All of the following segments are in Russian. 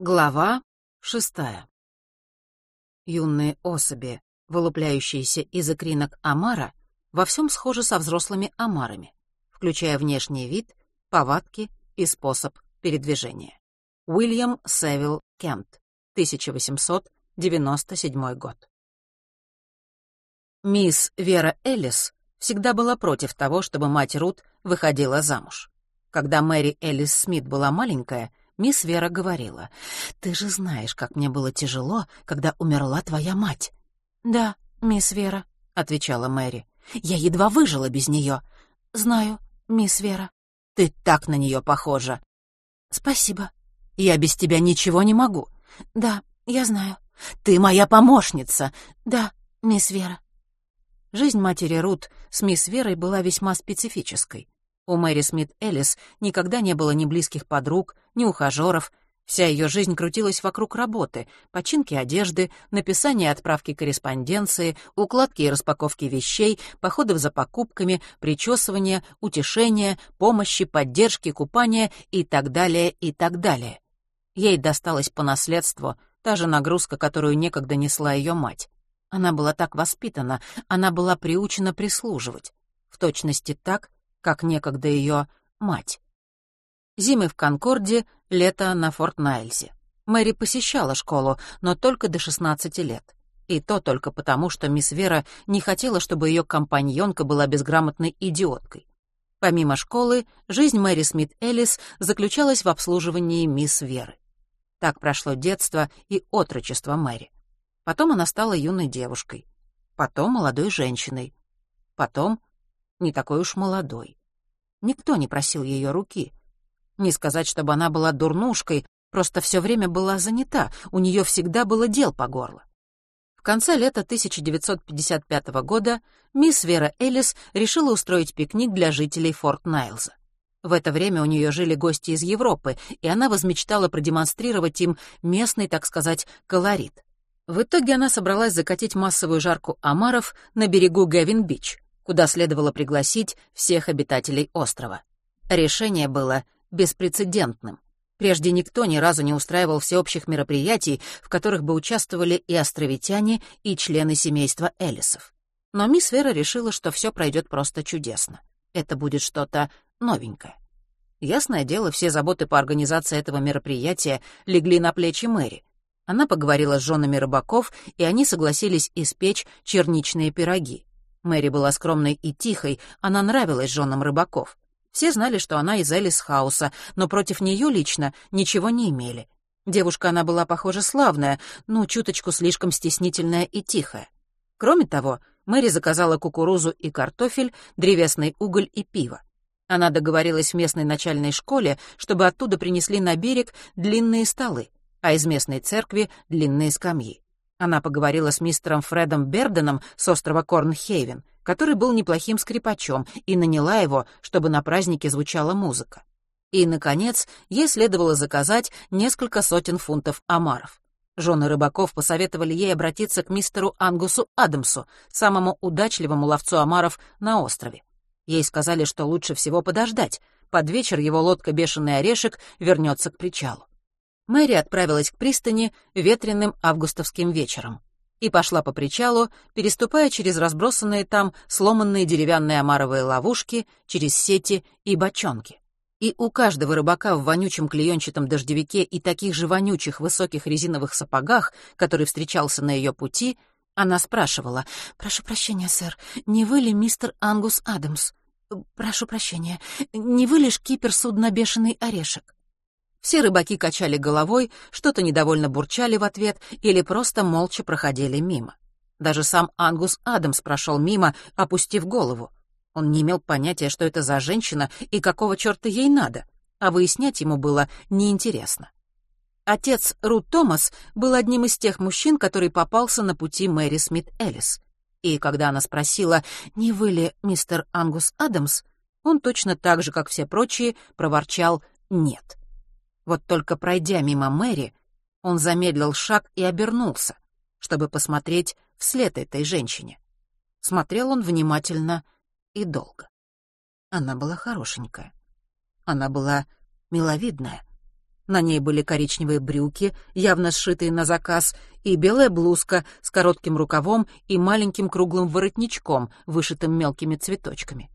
Глава шестая. Юные особи, вылупляющиеся из икринок омара, во всем схожи со взрослыми омарами, включая внешний вид, повадки и способ передвижения. Уильям Севил Кент, 1897 год. Мисс Вера Эллис всегда была против того, чтобы мать Рут выходила замуж. Когда Мэри Эллис Смит была маленькая, Мисс Вера говорила, «Ты же знаешь, как мне было тяжело, когда умерла твоя мать». «Да, мисс Вера», — отвечала Мэри. «Я едва выжила без нее». «Знаю, мисс Вера». «Ты так на нее похожа». «Спасибо». «Я без тебя ничего не могу». «Да, я знаю». «Ты моя помощница». «Да, мисс Вера». Жизнь матери Рут с мисс Верой была весьма специфической. У Мэри Смит Эллис никогда не было ни близких подруг, ни ухажеров. Вся ее жизнь крутилась вокруг работы, починки одежды, написания и отправки корреспонденции, укладки и распаковки вещей, походов за покупками, причесывания, утешения, помощи, поддержки, купания и так далее, и так далее. Ей досталась по наследству та же нагрузка, которую некогда несла ее мать. Она была так воспитана, она была приучена прислуживать. В точности так, как некогда ее мать. Зимы в Конкорде, лето на Форт-Найльзе. Мэри посещала школу, но только до 16 лет. И то только потому, что мисс Вера не хотела, чтобы ее компаньонка была безграмотной идиоткой. Помимо школы, жизнь Мэри Смит Эллис заключалась в обслуживании мисс Веры. Так прошло детство и отрочество Мэри. Потом она стала юной девушкой. Потом молодой женщиной. Потом не такой уж молодой. Никто не просил ее руки. Не сказать, чтобы она была дурнушкой, просто все время была занята, у нее всегда было дел по горло. В конце лета 1955 года мисс Вера Эллис решила устроить пикник для жителей Форт Найлза. В это время у нее жили гости из Европы, и она возмечтала продемонстрировать им местный, так сказать, колорит. В итоге она собралась закатить массовую жарку омаров на берегу Гэвин-Бич, куда следовало пригласить всех обитателей острова. Решение было беспрецедентным. Прежде никто ни разу не устраивал всеобщих мероприятий, в которых бы участвовали и островитяне, и члены семейства Элисов. Но мисс Вера решила, что все пройдет просто чудесно. Это будет что-то новенькое. Ясное дело, все заботы по организации этого мероприятия легли на плечи Мэри. Она поговорила с женами рыбаков, и они согласились испечь черничные пироги. Мэри была скромной и тихой, она нравилась женам рыбаков. Все знали, что она из Элис Хауса, но против нее лично ничего не имели. Девушка она была, похоже, славная, но чуточку слишком стеснительная и тихая. Кроме того, Мэри заказала кукурузу и картофель, древесный уголь и пиво. Она договорилась в местной начальной школе, чтобы оттуда принесли на берег длинные столы, а из местной церкви — длинные скамьи. Она поговорила с мистером Фредом Берденом с острова Корнхейвен, который был неплохим скрипачом, и наняла его, чтобы на празднике звучала музыка. И, наконец, ей следовало заказать несколько сотен фунтов омаров. Жены рыбаков посоветовали ей обратиться к мистеру Ангусу Адамсу, самому удачливому ловцу омаров на острове. Ей сказали, что лучше всего подождать. Под вечер его лодка «Бешеный орешек» вернется к причалу. Мэри отправилась к пристани ветреным августовским вечером и пошла по причалу, переступая через разбросанные там сломанные деревянные омаровые ловушки, через сети и бочонки. И у каждого рыбака в вонючем клеенчатом дождевике и таких же вонючих высоких резиновых сапогах, который встречался на ее пути, она спрашивала, «Прошу прощения, сэр, не вы ли мистер Ангус Адамс? Прошу прощения, не вы ли шкипер судна «Бешеный орешек»?» Все рыбаки качали головой, что-то недовольно бурчали в ответ или просто молча проходили мимо. Даже сам Ангус Адамс прошел мимо, опустив голову. Он не имел понятия, что это за женщина и какого черта ей надо, а выяснять ему было неинтересно. Отец Рут Томас был одним из тех мужчин, который попался на пути Мэри Смит Эллис. И когда она спросила, не вы ли мистер Ангус Адамс, он точно так же, как все прочие, проворчал «нет». Вот только пройдя мимо Мэри, он замедлил шаг и обернулся, чтобы посмотреть вслед этой женщине. Смотрел он внимательно и долго. Она была хорошенькая. Она была миловидная. На ней были коричневые брюки, явно сшитые на заказ, и белая блузка с коротким рукавом и маленьким круглым воротничком, вышитым мелкими цветочками.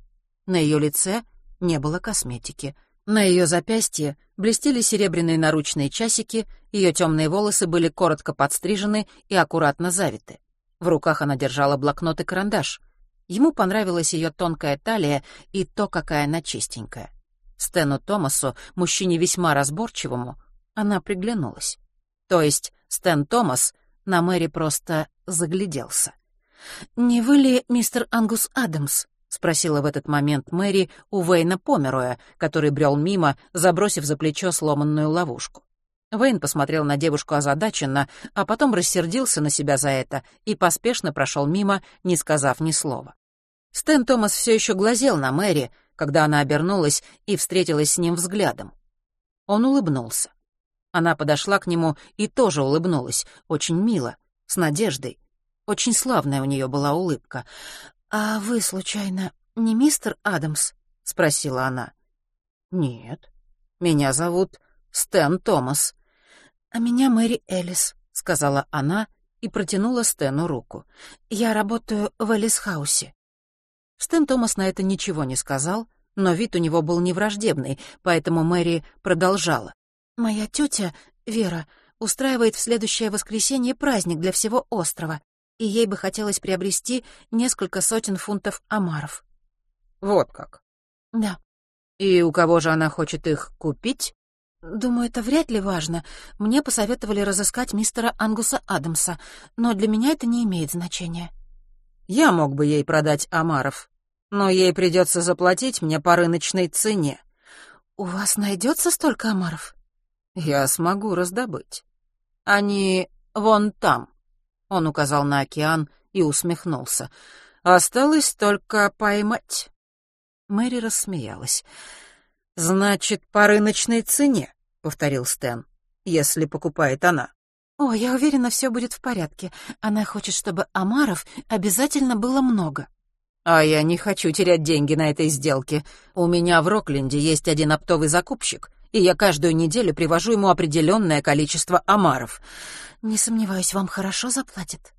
На ее лице не было косметики. На ее запястье блестели серебряные наручные часики, ее темные волосы были коротко подстрижены и аккуратно завиты. В руках она держала блокнот и карандаш. Ему понравилась ее тонкая талия и то, какая она чистенькая. Стэну Томасу, мужчине весьма разборчивому, она приглянулась. То есть Стэн Томас на Мэри просто загляделся. «Не вы ли мистер Ангус Адамс?» — спросила в этот момент Мэри у Вейна Помероя, который брел мимо, забросив за плечо сломанную ловушку. Вейн посмотрел на девушку озадаченно, а потом рассердился на себя за это и поспешно прошел мимо, не сказав ни слова. Стэн Томас все еще глазел на Мэри, когда она обернулась и встретилась с ним взглядом. Он улыбнулся. Она подошла к нему и тоже улыбнулась, очень мило, с надеждой. Очень славная у нее была улыбка. «А вы, случайно, не мистер Адамс?» — спросила она. «Нет. Меня зовут Стэн Томас». «А меня Мэри Элис», — сказала она и протянула Стэну руку. «Я работаю в Элис-хаусе». Стэн Томас на это ничего не сказал, но вид у него был невраждебный, поэтому Мэри продолжала. «Моя тетя, Вера, устраивает в следующее воскресенье праздник для всего острова, и ей бы хотелось приобрести несколько сотен фунтов омаров». «Вот как?» «Да». «И у кого же она хочет их купить?» «Думаю, это вряд ли важно. Мне посоветовали разыскать мистера Ангуса Адамса, но для меня это не имеет значения». «Я мог бы ей продать омаров, но ей придется заплатить мне по рыночной цене». «У вас найдется столько омаров?» «Я смогу раздобыть. Они вон там». Он указал на океан и усмехнулся. «Осталось только поймать». Мэри рассмеялась. «Значит, по рыночной цене», — повторил Стэн, — «если покупает она». «О, я уверена, все будет в порядке. Она хочет, чтобы омаров обязательно было много». «А я не хочу терять деньги на этой сделке. У меня в Рокленде есть один оптовый закупщик, и я каждую неделю привожу ему определенное количество омаров». «Не сомневаюсь, вам хорошо заплатят».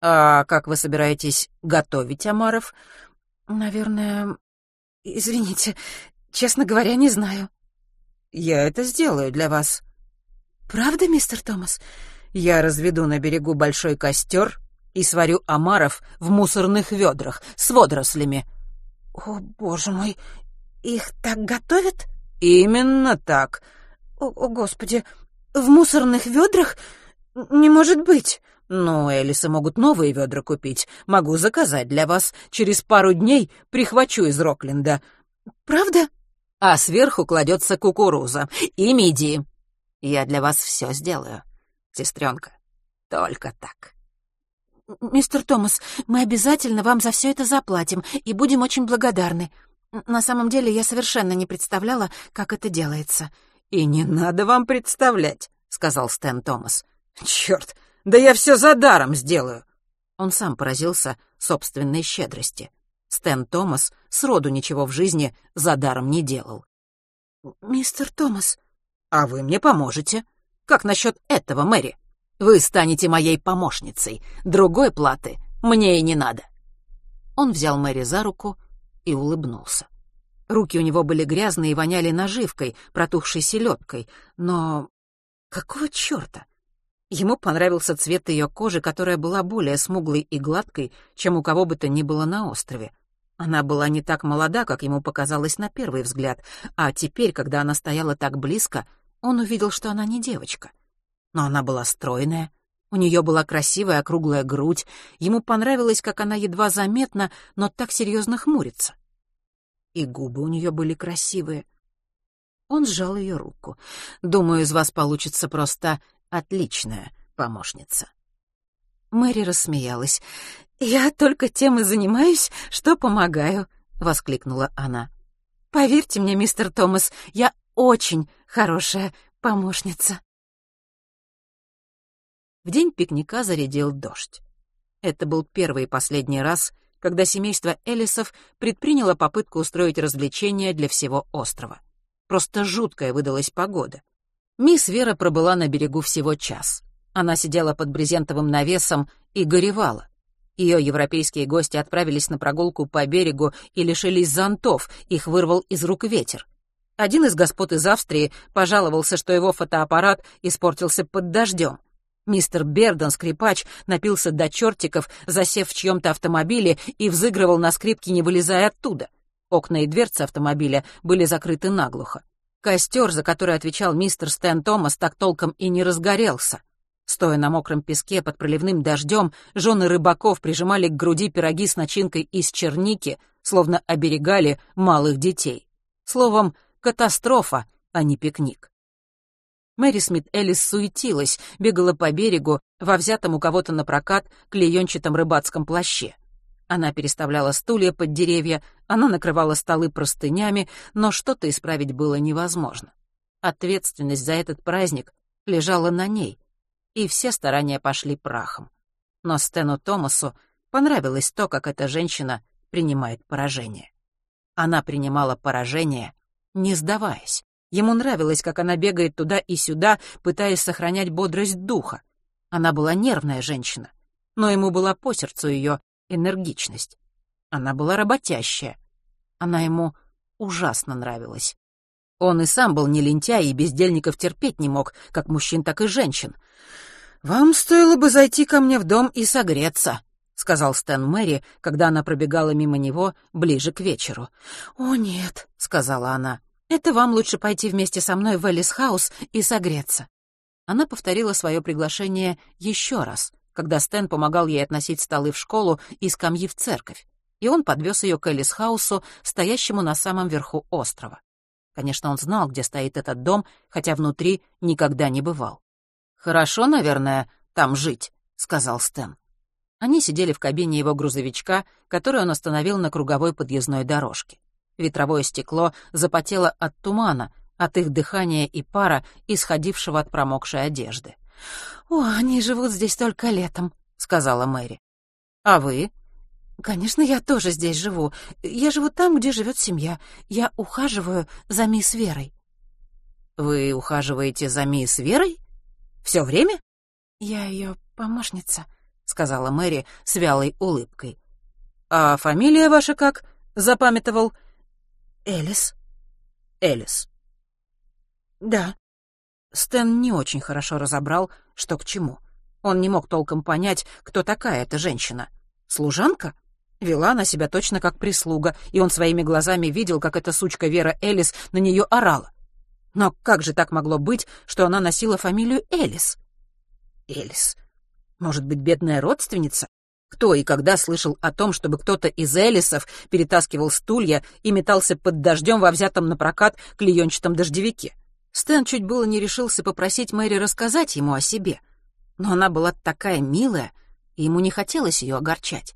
«А как вы собираетесь готовить омаров?» «Наверное... Извините, честно говоря, не знаю». «Я это сделаю для вас». «Правда, мистер Томас?» «Я разведу на берегу большой костер и сварю омаров в мусорных ведрах с водорослями». «О, боже мой, их так готовят?» «Именно так». «О, о господи, в мусорных ведрах? Не может быть!» «Ну, Элисы могут новые ведра купить. Могу заказать для вас. Через пару дней прихвачу из Рокленда». «Правда?» «А сверху кладется кукуруза и мидии. Я для вас все сделаю, сестренка. Только так». «Мистер Томас, мы обязательно вам за все это заплатим и будем очень благодарны. На самом деле я совершенно не представляла, как это делается». «И не надо вам представлять», — сказал Стэн Томас. «Черт, да я все за даром сделаю!» Он сам поразился собственной щедрости. Стэн Томас сроду ничего в жизни за даром не делал. «Мистер Томас...» «А вы мне поможете. Как насчет этого, Мэри? Вы станете моей помощницей. Другой платы мне и не надо». Он взял Мэри за руку и улыбнулся. Руки у него были грязные и воняли наживкой, протухшей селедкой, но... Какого черта? Ему понравился цвет ее кожи, которая была более смуглой и гладкой, чем у кого бы то ни было на острове. Она была не так молода, как ему показалось на первый взгляд, а теперь, когда она стояла так близко, он увидел, что она не девочка. Но она была стройная, у нее была красивая округлая грудь, ему понравилось, как она едва заметна, но так серьезно хмурится. И губы у нее были красивые. Он сжал ее руку. «Думаю, из вас получится просто отличная помощница». Мэри рассмеялась. «Я только тем и занимаюсь, что помогаю», — воскликнула она. «Поверьте мне, мистер Томас, я очень хорошая помощница». В день пикника зарядил дождь. Это был первый и последний раз, когда семейство Элисов предприняло попытку устроить развлечения для всего острова. Просто жуткая выдалась погода. Мисс Вера пробыла на берегу всего час. Она сидела под брезентовым навесом и горевала. Ее европейские гости отправились на прогулку по берегу и лишились зонтов, их вырвал из рук ветер. Один из господ из Австрии пожаловался, что его фотоаппарат испортился под дождем. Мистер Бердон, скрипач, напился до чертиков, засев в чьем-то автомобиле и взыгрывал на скрипке, не вылезая оттуда. Окна и дверцы автомобиля были закрыты наглухо. Костер, за который отвечал мистер Стэн Томас, так толком и не разгорелся. Стоя на мокром песке под проливным дождем, жены рыбаков прижимали к груди пироги с начинкой из черники, словно оберегали малых детей. Словом, катастрофа, а не пикник. Мэри Смит Элис суетилась, бегала по берегу, во взятом у кого-то на прокат клеенчатом рыбацком плаще. Она переставляла стулья под деревья, она накрывала столы простынями, но что-то исправить было невозможно. Ответственность за этот праздник лежала на ней, и все старания пошли прахом. Но Стэну Томасу понравилось то, как эта женщина принимает поражение. Она принимала поражение, не сдаваясь. Ему нравилось, как она бегает туда и сюда, пытаясь сохранять бодрость духа. Она была нервная женщина, но ему была по сердцу ее энергичность. Она была работящая. Она ему ужасно нравилась. Он и сам был не лентяй и бездельников терпеть не мог, как мужчин, так и женщин. «Вам стоило бы зайти ко мне в дом и согреться», — сказал Стэн Мэри, когда она пробегала мимо него ближе к вечеру. «О, нет», — сказала она, это вам лучше пойти вместе со мной в Элис-хаус и согреться». Она повторила свое приглашение еще раз, когда Стэн помогал ей относить столы в школу и скамьи в церковь, и он подвез ее к Элис-хаусу, стоящему на самом верху острова. Конечно, он знал, где стоит этот дом, хотя внутри никогда не бывал. «Хорошо, наверное, там жить», — сказал Стэн. Они сидели в кабине его грузовичка, который он остановил на круговой подъездной дорожке. Ветровое стекло запотело от тумана, от их дыхания и пара, исходившего от промокшей одежды. «О, они живут здесь только летом», — сказала Мэри. «А вы?» «Конечно, я тоже здесь живу. Я живу там, где живет семья. Я ухаживаю за мисс Верой». «Вы ухаживаете за мисс Верой? Все время?» «Я ее помощница», — сказала Мэри с вялой улыбкой. «А фамилия ваша как?» — запамятовал. «Элис?» «Элис». «Да». Стэн не очень хорошо разобрал, что к чему. Он не мог толком понять, кто такая эта женщина. Служанка? Вела она себя точно как прислуга, и он своими глазами видел, как эта сучка Вера Элис на нее орала. Но как же так могло быть, что она носила фамилию Элис? Элис. Может быть, бедная родственница? Кто и когда слышал о том, чтобы кто-то из Элисов перетаскивал стулья и метался под дождем во взятом на прокат клеенчатом дождевике? Стэн чуть было не решился попросить Мэри рассказать ему о себе. Но она была такая милая, и ему не хотелось ее огорчать.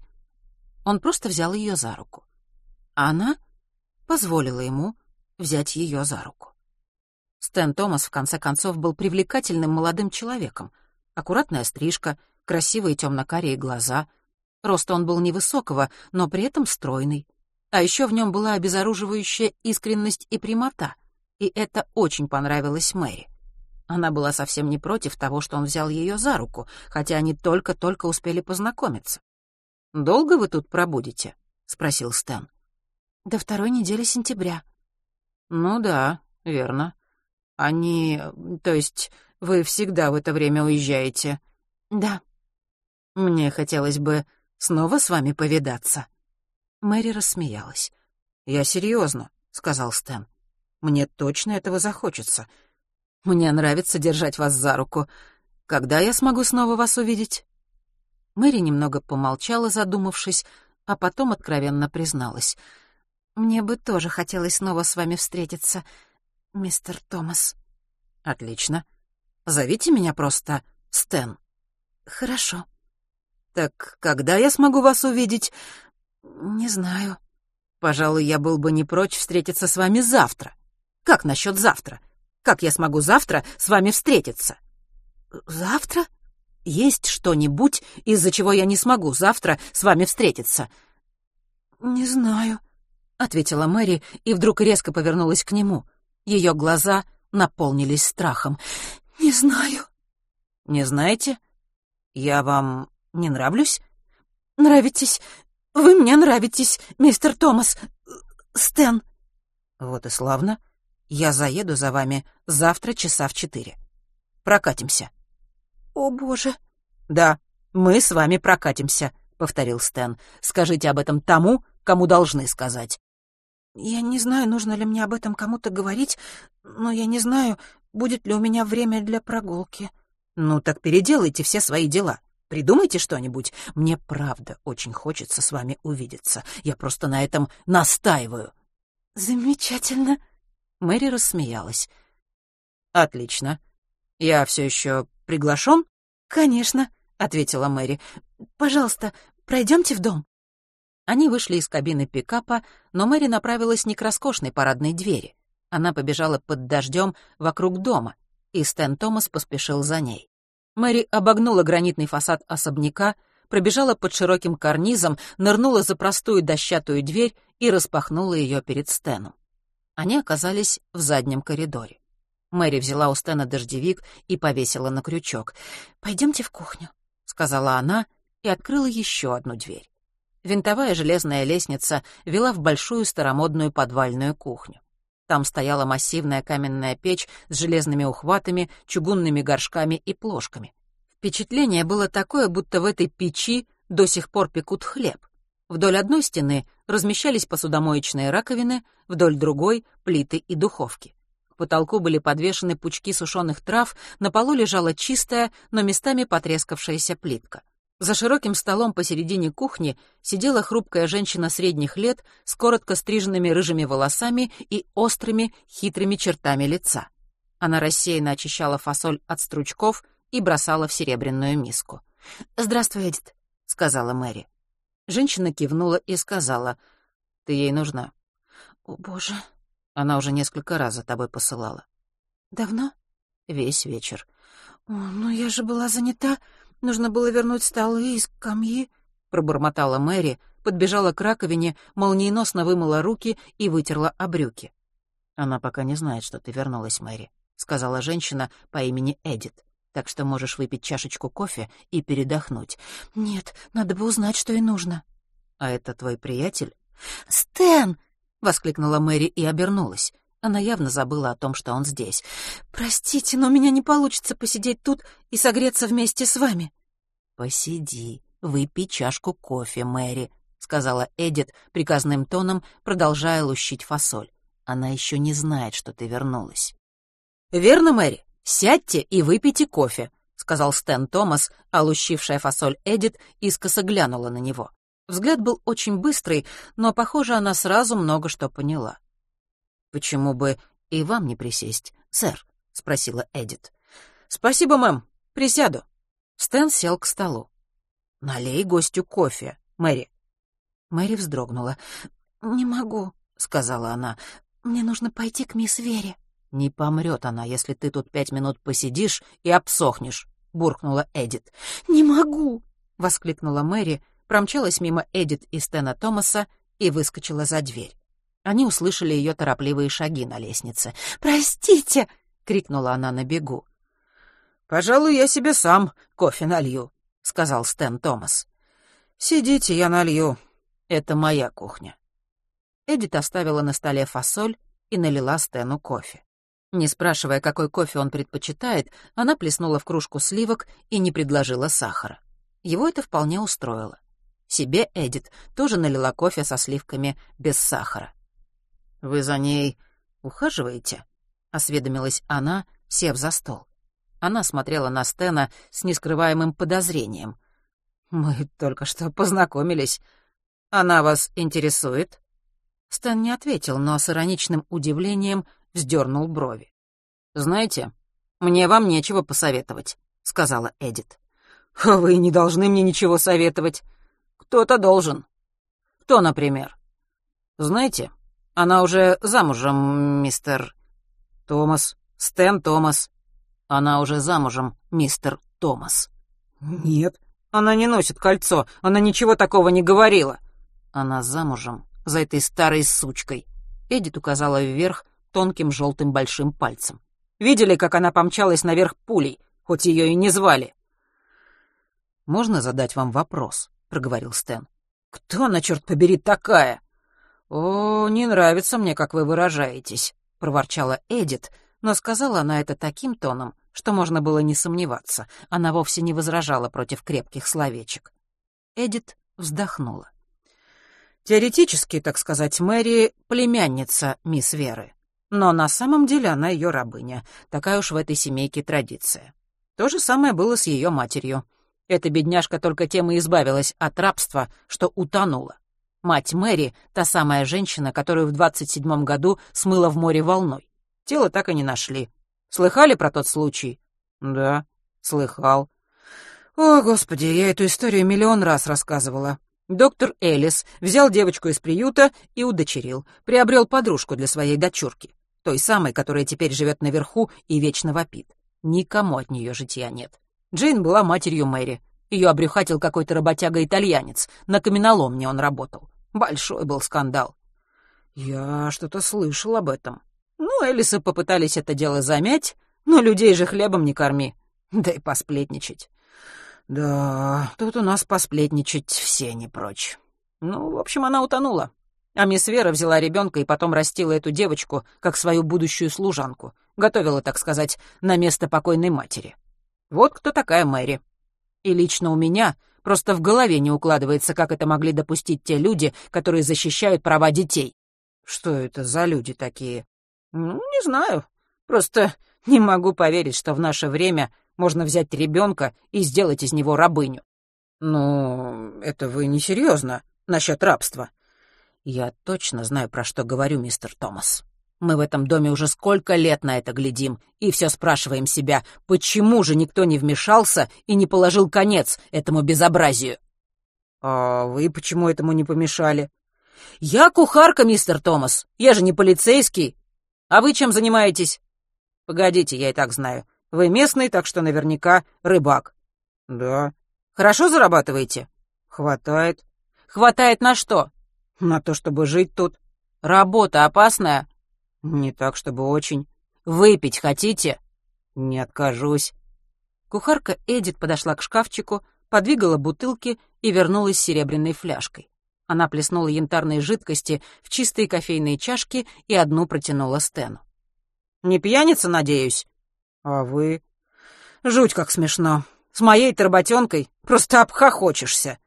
Он просто взял ее за руку. А она позволила ему взять ее за руку. Стэн Томас, в конце концов, был привлекательным молодым человеком. Аккуратная стрижка, красивые темно-карие глаза — Роста он был невысокого, но при этом стройный. А еще в нем была обезоруживающая искренность и прямота, и это очень понравилось Мэри. Она была совсем не против того, что он взял ее за руку, хотя они только-только успели познакомиться. «Долго вы тут пробудете?» — спросил Стэн. «До второй недели сентября». «Ну да, верно. Они... То есть вы всегда в это время уезжаете?» «Да». «Мне хотелось бы снова с вами повидаться». Мэри рассмеялась. «Я серьезно», — сказал Стэн. «Мне точно этого захочется. Мне нравится держать вас за руку. Когда я смогу снова вас увидеть?» Мэри немного помолчала, задумавшись, а потом откровенно призналась. «Мне бы тоже хотелось снова с вами встретиться, мистер Томас». «Отлично. Зовите меня просто Стэн». «Хорошо». «Так когда я смогу вас увидеть?» «Не знаю». «Пожалуй, я был бы не прочь встретиться с вами завтра. Как насчет завтра? Как я смогу завтра с вами встретиться?» «Завтра?» «Есть что-нибудь, из-за чего я не смогу завтра с вами встретиться?» «Не знаю», — ответила Мэри и вдруг резко повернулась к нему. Ее глаза наполнились страхом. «Не знаю». «Не знаете? Я вам не нравлюсь?» «Нравитесь. Вы мне нравитесь, мистер Томас. Стэн». «Вот и славно. Я заеду за вами завтра часа в четыре. Прокатимся». «О, боже». «Да, мы с вами прокатимся», — повторил Стэн. «Скажите об этом тому, кому должны сказать». «Я не знаю, нужно ли мне об этом кому-то говорить, но я не знаю, будет ли у меня время для прогулки». «Ну так переделайте все свои дела. Придумайте что-нибудь. Мне правда очень хочется с вами увидеться. Я просто на этом настаиваю». «Замечательно». Мэри рассмеялась. «Отлично. Я все еще приглашен?» «Конечно», — ответила Мэри. «Пожалуйста, пройдемте в дом». Они вышли из кабины пикапа, но Мэри направилась не к роскошной парадной двери. Она побежала под дождем вокруг дома, и Стэн Томас поспешил за ней. Мэри обогнула гранитный фасад особняка, пробежала под широким карнизом, нырнула за простую дощатую дверь и распахнула ее перед Стэном. Они оказались в заднем коридоре. Мэри взяла у Стэна дождевик и повесила на крючок. «Пойдемте в кухню», — сказала она и открыла еще одну дверь. Винтовая железная лестница вела в большую старомодную подвальную кухню. Там стояла массивная каменная печь с железными ухватами, чугунными горшками и плошками. Впечатление было такое, будто в этой печи до сих пор пекут хлеб. Вдоль одной стены размещались посудомоечные раковины, вдоль другой — плиты и духовки. К потолку были подвешены пучки сушеных трав, на полу лежала чистая, но местами потрескавшаяся плитка. За широким столом посередине кухни сидела хрупкая женщина средних лет с коротко стриженными рыжими волосами и острыми, хитрыми чертами лица. Она рассеянно очищала фасоль от стручков и бросала в серебряную миску. «Здравствуй, Эдит», — сказала Мэри. Женщина кивнула и сказала, «Ты ей нужна». «О, боже». Она уже несколько раз за тобой посылала. «Давно?» «Весь вечер». «О, ну я же была занята. Нужно было вернуть столы и скамьи», — пробормотала Мэри, подбежала к раковине, молниеносно вымыла руки и вытерла о брюки. «Она пока не знает, что ты вернулась, Мэри», — сказала женщина по имени Эдит. «Так что можешь выпить чашечку кофе и передохнуть». «Нет, надо бы узнать, что ей нужно». «А это твой приятель?» «Стэн!» — воскликнула Мэри и обернулась. Она явно забыла о том, что он здесь. «Простите, но у меня не получится посидеть тут и согреться вместе с вами». «Посиди, выпей чашку кофе, Мэри», — сказала Эдит приказным тоном, продолжая лущить фасоль. «Она еще не знает, что ты вернулась». «Верно, Мэри? Сядьте и выпейте кофе», — сказал Стэн Томас, а лущившая фасоль Эдит искоса глянула на него. Взгляд был очень быстрый, но, похоже, она сразу много что поняла. «Почему бы и вам не присесть, сэр?» — спросила Эдит. «Спасибо, мэм. Присяду». Стэн сел к столу. «Налей гостю кофе, Мэри». Мэри вздрогнула. «Не могу», — сказала она. «Мне нужно пойти к мисс Вере». «Не помрет она, если ты тут пять минут посидишь и обсохнешь», — буркнула Эдит. «Не могу», — воскликнула Мэри, промчалась мимо Эдит и Стэна Томаса и выскочила за дверь. Они услышали ее торопливые шаги на лестнице. «Простите!» — крикнула она на бегу. «Пожалуй, я себе сам кофе налью», — сказал Стэн Томас. «Сидите, я налью. Это моя кухня». Эдит оставила на столе фасоль и налила Стэну кофе. Не спрашивая, какой кофе он предпочитает, она плеснула в кружку сливок и не предложила сахара. Его это вполне устроило. Себе Эдит тоже налила кофе со сливками без сахара. «Вы за ней ухаживаете?» — осведомилась она, сев за стол. Она смотрела на Стена с нескрываемым подозрением. «Мы только что познакомились. Она вас интересует?» Стэн не ответил, но с ироничным удивлением вздернул брови. «Знаете, мне вам нечего посоветовать», — сказала Эдит. «Вы не должны мне ничего советовать. Кто-то должен. Кто, например? Знаете, она уже замужем, мистер... Томас. Стэн Томас. Она уже замужем, мистер Томас. Нет, она не носит кольцо. Она ничего такого не говорила. Она замужем за этой старой сучкой. Эдит указала вверх тонким желтым большим пальцем. Видели, как она помчалась наверх пулей, хоть ее и не звали?» «Можно задать вам вопрос?» — проговорил Стэн. «Кто она, черт побери, такая?» «О, не нравится мне, как вы выражаетесь», — проворчала Эдит, но сказала она это таким тоном, что можно было не сомневаться. Она вовсе не возражала против крепких словечек. Эдит вздохнула. Теоретически, так сказать, Мэри — племянница мисс Веры. Но на самом деле она ее рабыня. Такая уж в этой семейке традиция. То же самое было с ее матерью. Эта бедняжка только тем и избавилась от рабства, что утонула. Мать Мэри — та самая женщина, которую в 27-м году смыла в море волной. Тело так и не нашли. Слыхали про тот случай? Да, слыхал. О, господи, я эту историю миллион раз рассказывала. Доктор Элис взял девочку из приюта и удочерил, приобрел подружку для своей дочурки, той самой, которая теперь живет наверху и вечно вопит. Никому от нее житья нет. Джейн была матерью Мэри. Ее обрюхатил какой-то работяга-итальянец. На каменоломне он работал. Большой был скандал. Я что-то слышал об этом. Ну, Элисы попытались это дело замять, но людей же хлебом не корми. Да и посплетничать. Да, тут у нас посплетничать все не прочь. Ну, в общем, она утонула. А мисс Вера взяла ребенка и потом растила эту девочку как свою будущую служанку. Готовила, так сказать, на место покойной матери. Вот кто такая Мэри. И лично у меня просто в голове не укладывается, как это могли допустить те люди, которые защищают права детей. Что это за люди такие? Ну, не знаю. Просто не могу поверить, что в наше время можно взять ребенка и сделать из него рабыню. Ну, это вы не серьезно насчет рабства. Я точно знаю, про что говорю, мистер Томас. Мы в этом доме уже сколько лет на это глядим и все спрашиваем себя, почему же никто не вмешался и не положил конец этому безобразию. А вы почему этому не помешали? Я кухарка, мистер Томас. Я же не полицейский. А вы чем занимаетесь? Погодите, я и так знаю. Вы местный, так что наверняка рыбак. Да. Хорошо зарабатываете? Хватает. Хватает на что? На то, чтобы жить тут. Работа опасная? Не так, чтобы очень. Выпить хотите? Не откажусь. Кухарка Эдит подошла к шкафчику, подвигала бутылки и вернулась с серебряной фляжкой. Она плеснула янтарной жидкости в чистые кофейные чашки и одну протянула Стэну. «Не пьяница, надеюсь?» «А вы?» «Жуть как смешно. С моей-то работенкой просто обхохочешься».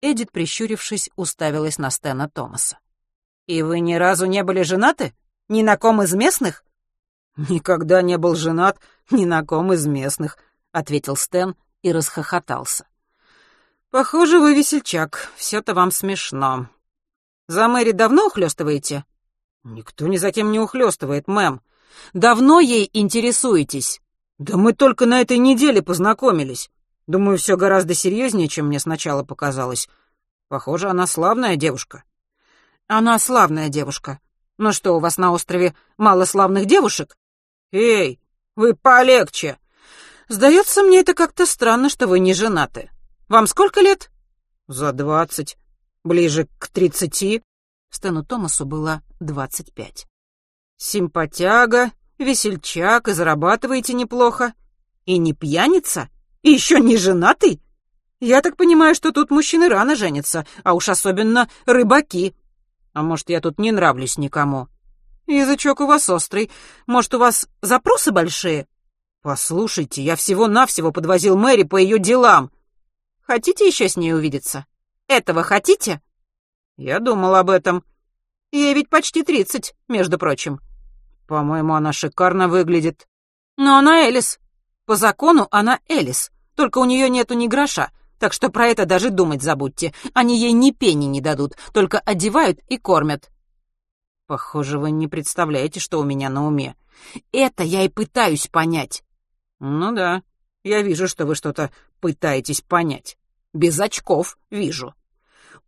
Эдит, прищурившись, уставилась на Стэна Томаса. «И вы ни разу не были женаты? Ни на ком из местных?» «Никогда не был женат ни на ком из местных», — ответил Стэн и расхохотался. «Похоже, вы весельчак. Все-то вам смешно. За Мэри давно ухлёстываете?» «Никто ни за кем не ухлёстывает, мэм. Давно ей интересуетесь?» «Да мы только на этой неделе познакомились. Думаю, все гораздо серьезнее, чем мне сначала показалось. Похоже, она славная девушка». «Она славная девушка. Но что, у вас на острове мало славных девушек?» «Эй, вы полегче. Сдается мне это как-то странно, что вы не женаты. Вам сколько лет?» «За двадцать. Ближе к тридцати». Стэну Томасу было двадцать пять. Симпатяга, весельчак и зарабатываете неплохо. И не пьяница? И еще не женатый? Я так понимаю, что тут мужчины рано женятся, а уж особенно рыбаки. А может, я тут не нравлюсь никому? Язычок у вас острый. Может, у вас запросы большие? Послушайте, я всего-навсего подвозил Мэри по ее делам. Хотите еще с ней увидеться? Этого хотите? Я думал об этом. Ей ведь почти тридцать, между прочим. По-моему, она шикарно выглядит. Но она Элис. По закону она Элис. Только у нее нету ни гроша. Так что про это даже думать забудьте. Они ей ни пени не дадут, только одевают и кормят. Похоже, вы не представляете, что у меня на уме. Это я и пытаюсь понять. Ну да, я вижу, что вы что-то пытаетесь понять. Без очков вижу.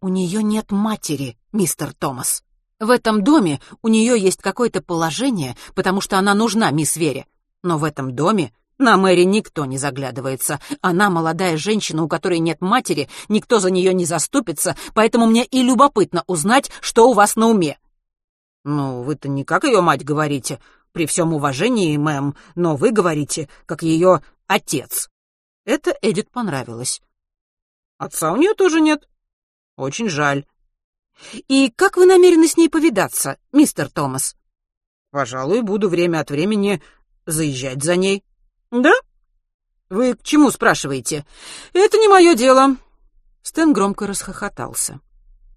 У нее нет матери, мистер Томас. В этом доме у нее есть какое-то положение, потому что она нужна мисс Вере. Но в этом доме на Мэри никто не заглядывается. Она молодая женщина, у которой нет матери, никто за нее не заступится, поэтому мне и любопытно узнать, что у вас на уме. Ну, вы-то не как ее мать говорите. при всем уважении, мэм, но вы говорите, как ее отец». Это Эдит понравилось. «Отца у нее тоже нет. Очень жаль». «И как вы намерены с ней повидаться, мистер Томас?» «Пожалуй, буду время от времени заезжать за ней». «Да?» «Вы к чему спрашиваете?» «Это не мое дело». Стэн громко расхохотался.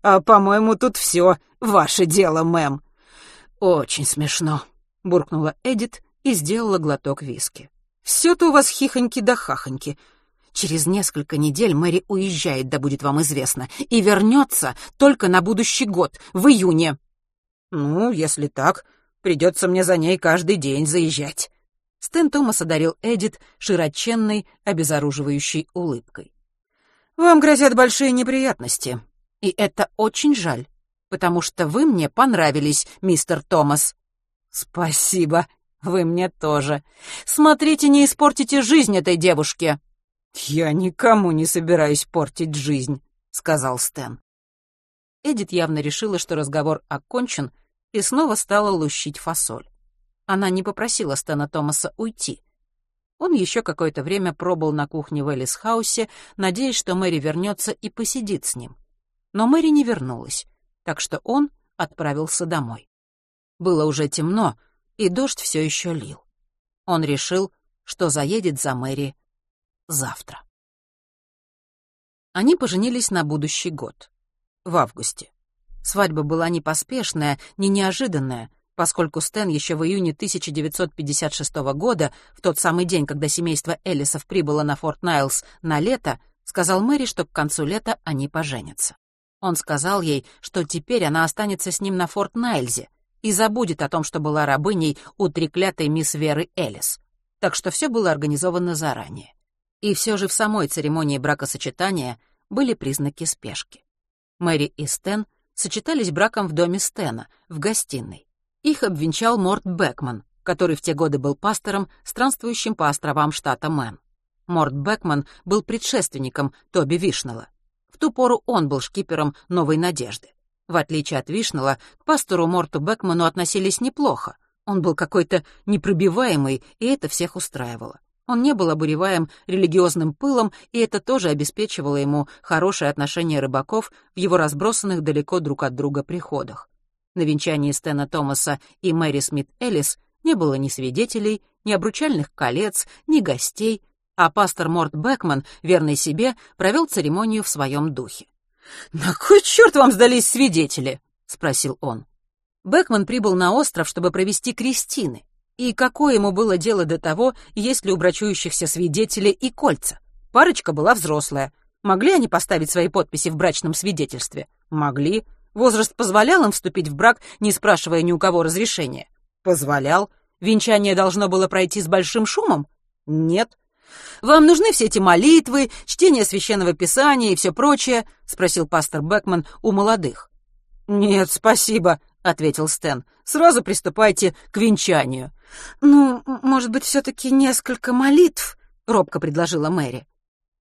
«А, по-моему, тут все ваше дело, мэм». «Очень смешно», — буркнула Эдит и сделала глоток виски. «Все-то у вас хихоньки да хахоньки. Через несколько недель Мэри уезжает, да будет вам известно, и вернется только на будущий год, в июне». «Ну, если так, придется мне за ней каждый день заезжать». Стэн Томас одарил Эдит широченной, обезоруживающей улыбкой. «Вам грозят большие неприятности, и это очень жаль, потому что вы мне понравились, мистер Томас». «Спасибо, вы мне тоже. Смотрите, не испортите жизнь этой девушке». «Я никому не собираюсь портить жизнь», — сказал Стэн. Эдит явно решила, что разговор окончен, и снова стала лущить фасоль. Она не попросила Стэна Томаса уйти. Он еще какое-то время пробыл на кухне в Элис-хаусе, надеясь, что Мэри вернется и посидит с ним. Но Мэри не вернулась, так что он отправился домой. Было уже темно, и дождь все еще лил. Он решил, что заедет за Мэри завтра. Они поженились на будущий год, в августе. Свадьба была не поспешная, не неожиданная, поскольку Стэн еще в июне 1956 года, в тот самый день, когда семейство Эллисов прибыло на Форт Найлс на лето, сказал Мэри, что к концу лета они поженятся. Он сказал ей, что теперь она останется с ним на Форт Найлзе и забудет о том, что была рабыней у треклятой мисс Веры Эллис. Так что все было организовано заранее. И все же в самой церемонии бракосочетания были признаки спешки. Мэри и Стэн сочетались браком в доме Стэна, в гостиной. Их обвенчал Морт Бекман, который в те годы был пастором, странствующим по островам штата Мэн. Морт Бекман был предшественником Тоби Вишнелла. В ту пору он был шкипером «Новой надежды». В отличие от Вишнелла, к пастору Морту Бекману относились неплохо. Он был какой-то непробиваемый, и это всех устраивало. Он не был обуреваем религиозным пылом, и это тоже обеспечивало ему хорошее отношение рыбаков в его разбросанных далеко друг от друга приходах. На венчании Стэна Томаса и Мэри Смит Эллис не было ни свидетелей, ни обручальных колец, ни гостей, а пастор Морт Бекман, верный себе, провел церемонию в своем духе. «На кой черт вам сдались свидетели?» — спросил он. Бекман прибыл на остров, чтобы провести крестины. И какое ему было дело до того, есть ли у брачующихся свидетели и кольца? Парочка была взрослая. Могли они поставить свои подписи в брачном свидетельстве? Могли. Возраст позволял им вступить в брак, не спрашивая ни у кого разрешения? Позволял. Венчание должно было пройти с большим шумом? Нет. «Вам нужны все эти молитвы, чтение священного писания и все прочее?» — спросил пастор Бекман у молодых. «Нет, спасибо», — ответил Стэн. «Сразу приступайте к венчанию». «Ну, может быть, все-таки несколько молитв?» — робко предложила Мэри.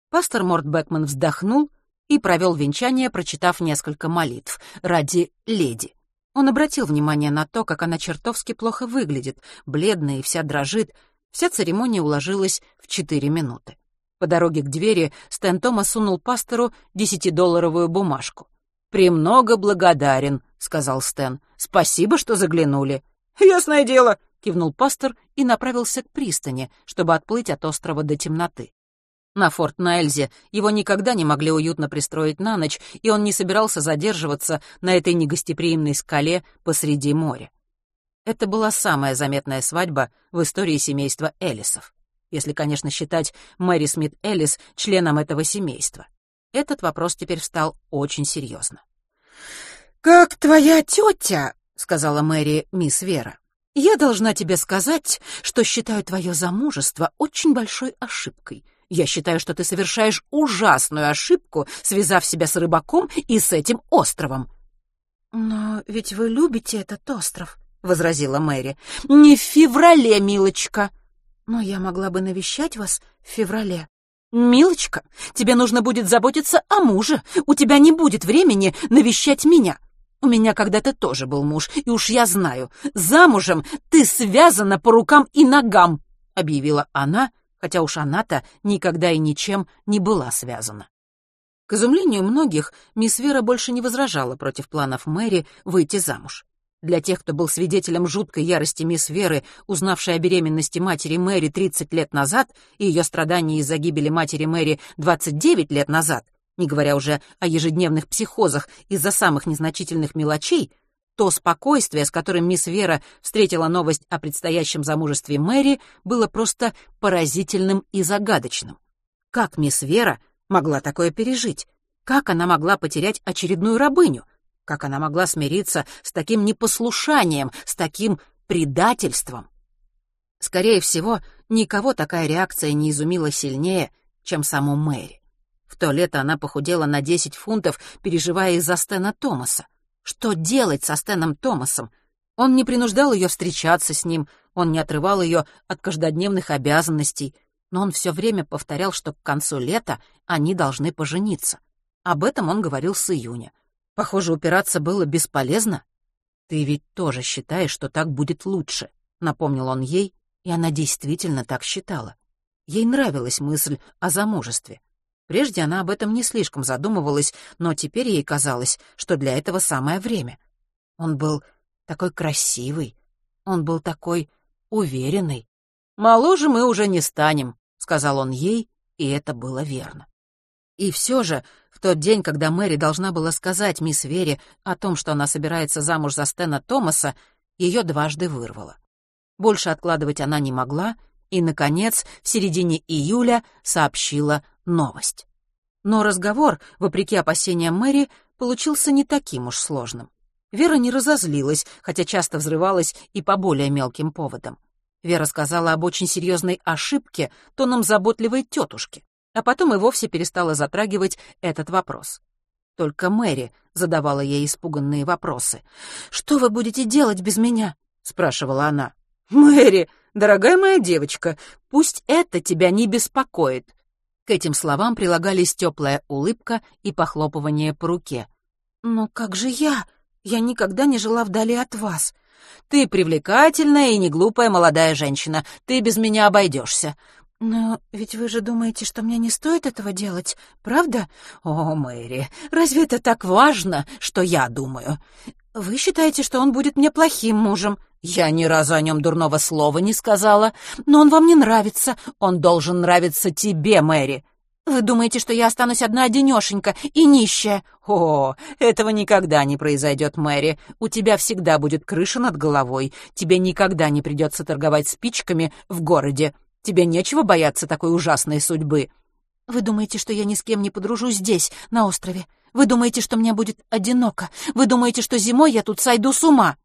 Пастор Морт Бекман вздохнул и провел венчание, прочитав несколько молитв ради леди. Он обратил внимание на то, как она чертовски плохо выглядит, бледная и вся дрожит. Вся церемония уложилась в четыре минуты. По дороге к двери Стэн Тома сунул пастору десятидолларовую бумажку. «Премного благодарен», — сказал Стэн. «Спасибо, что заглянули». «Ясное дело», — кивнул пастор и направился к пристани, чтобы отплыть от острова до темноты. На форт Найльзе его никогда не могли уютно пристроить на ночь, и он не собирался задерживаться на этой негостеприимной скале посреди моря. Это была самая заметная свадьба в истории семейства Эллисов, если, конечно, считать Мэри Смит Эллис членом этого семейства. Этот вопрос теперь встал очень серьезно. «Как твоя тетя», — сказала Мэри мисс Вера, — «я должна тебе сказать, что считаю твое замужество очень большой ошибкой». Я считаю, что ты совершаешь ужасную ошибку, связав себя с рыбаком и с этим островом». «Но ведь вы любите этот остров», — возразила Мэри. «Не в феврале, милочка». «Но я могла бы навещать вас в феврале». «Милочка, тебе нужно будет заботиться о муже. У тебя не будет времени навещать меня. У меня когда-то тоже был муж, и уж я знаю, замужем ты связана по рукам и ногам», — объявила она, хотя уж она-то никогда и ничем не была связана. К изумлению многих, мисс Вера больше не возражала против планов Мэри выйти замуж. Для тех, кто был свидетелем жуткой ярости мисс Веры, узнавшей о беременности матери Мэри 30 лет назад и ее страдании из-за гибели матери Мэри 29 лет назад, не говоря уже о ежедневных психозах из-за самых незначительных мелочей, то спокойствие, с которым мисс Вера встретила новость о предстоящем замужестве Мэри, было просто поразительным и загадочным. Как мисс Вера могла такое пережить? Как она могла потерять очередную рабыню? Как она могла смириться с таким непослушанием, с таким предательством? Скорее всего, никого такая реакция не изумила сильнее, чем саму Мэри. В то лето она похудела на 10 фунтов, переживая из-за Стена Томаса. Что делать со Стеном Томасом? Он не принуждал ее встречаться с ним, он не отрывал ее от каждодневных обязанностей, но он все время повторял, что к концу лета они должны пожениться. Об этом он говорил с июня. Похоже, упираться было бесполезно. «Ты ведь тоже считаешь, что так будет лучше», — напомнил он ей, и она действительно так считала. Ей нравилась мысль о замужестве. Прежде она об этом не слишком задумывалась, но теперь ей казалось, что для этого самое время. Он был такой красивый, он был такой уверенный. «Моложе мы уже не станем», — сказал он ей, и это было верно. И все же, в тот день, когда Мэри должна была сказать мисс Вере о том, что она собирается замуж за Стена Томаса, ее дважды вырвало. Больше откладывать она не могла, и, наконец, в середине июля сообщила новость. Но разговор, вопреки опасениям Мэри, получился не таким уж сложным. Вера не разозлилась, хотя часто взрывалась и по более мелким поводам. Вера сказала об очень серьезной ошибке тоном заботливой тетушки, а потом и вовсе перестала затрагивать этот вопрос. Только Мэри задавала ей испуганные вопросы. «Что вы будете делать без меня?» — спрашивала она. «Мэри, дорогая моя девочка, пусть это тебя не беспокоит. К этим словам прилагались теплая улыбка и похлопывание по руке. «Но как же я? Я никогда не жила вдали от вас. Ты привлекательная и неглупая молодая женщина. Ты без меня обойдешься. «Но ведь вы же думаете, что мне не стоит этого делать, правда?» «О, Мэри, разве это так важно, что я думаю? Вы считаете, что он будет мне плохим мужем? Я ни разу о нем дурного слова не сказала. Но он вам не нравится. Он должен нравиться тебе, Мэри. Вы думаете, что я останусь одна-одинешенька и нищая? О, этого никогда не произойдет, Мэри. У тебя всегда будет крыша над головой. Тебе никогда не придется торговать спичками в городе. Тебе нечего бояться такой ужасной судьбы. Вы думаете, что я ни с кем не подружусь здесь, на острове? Вы думаете, что мне будет одиноко? Вы думаете, что зимой я тут сойду с ума?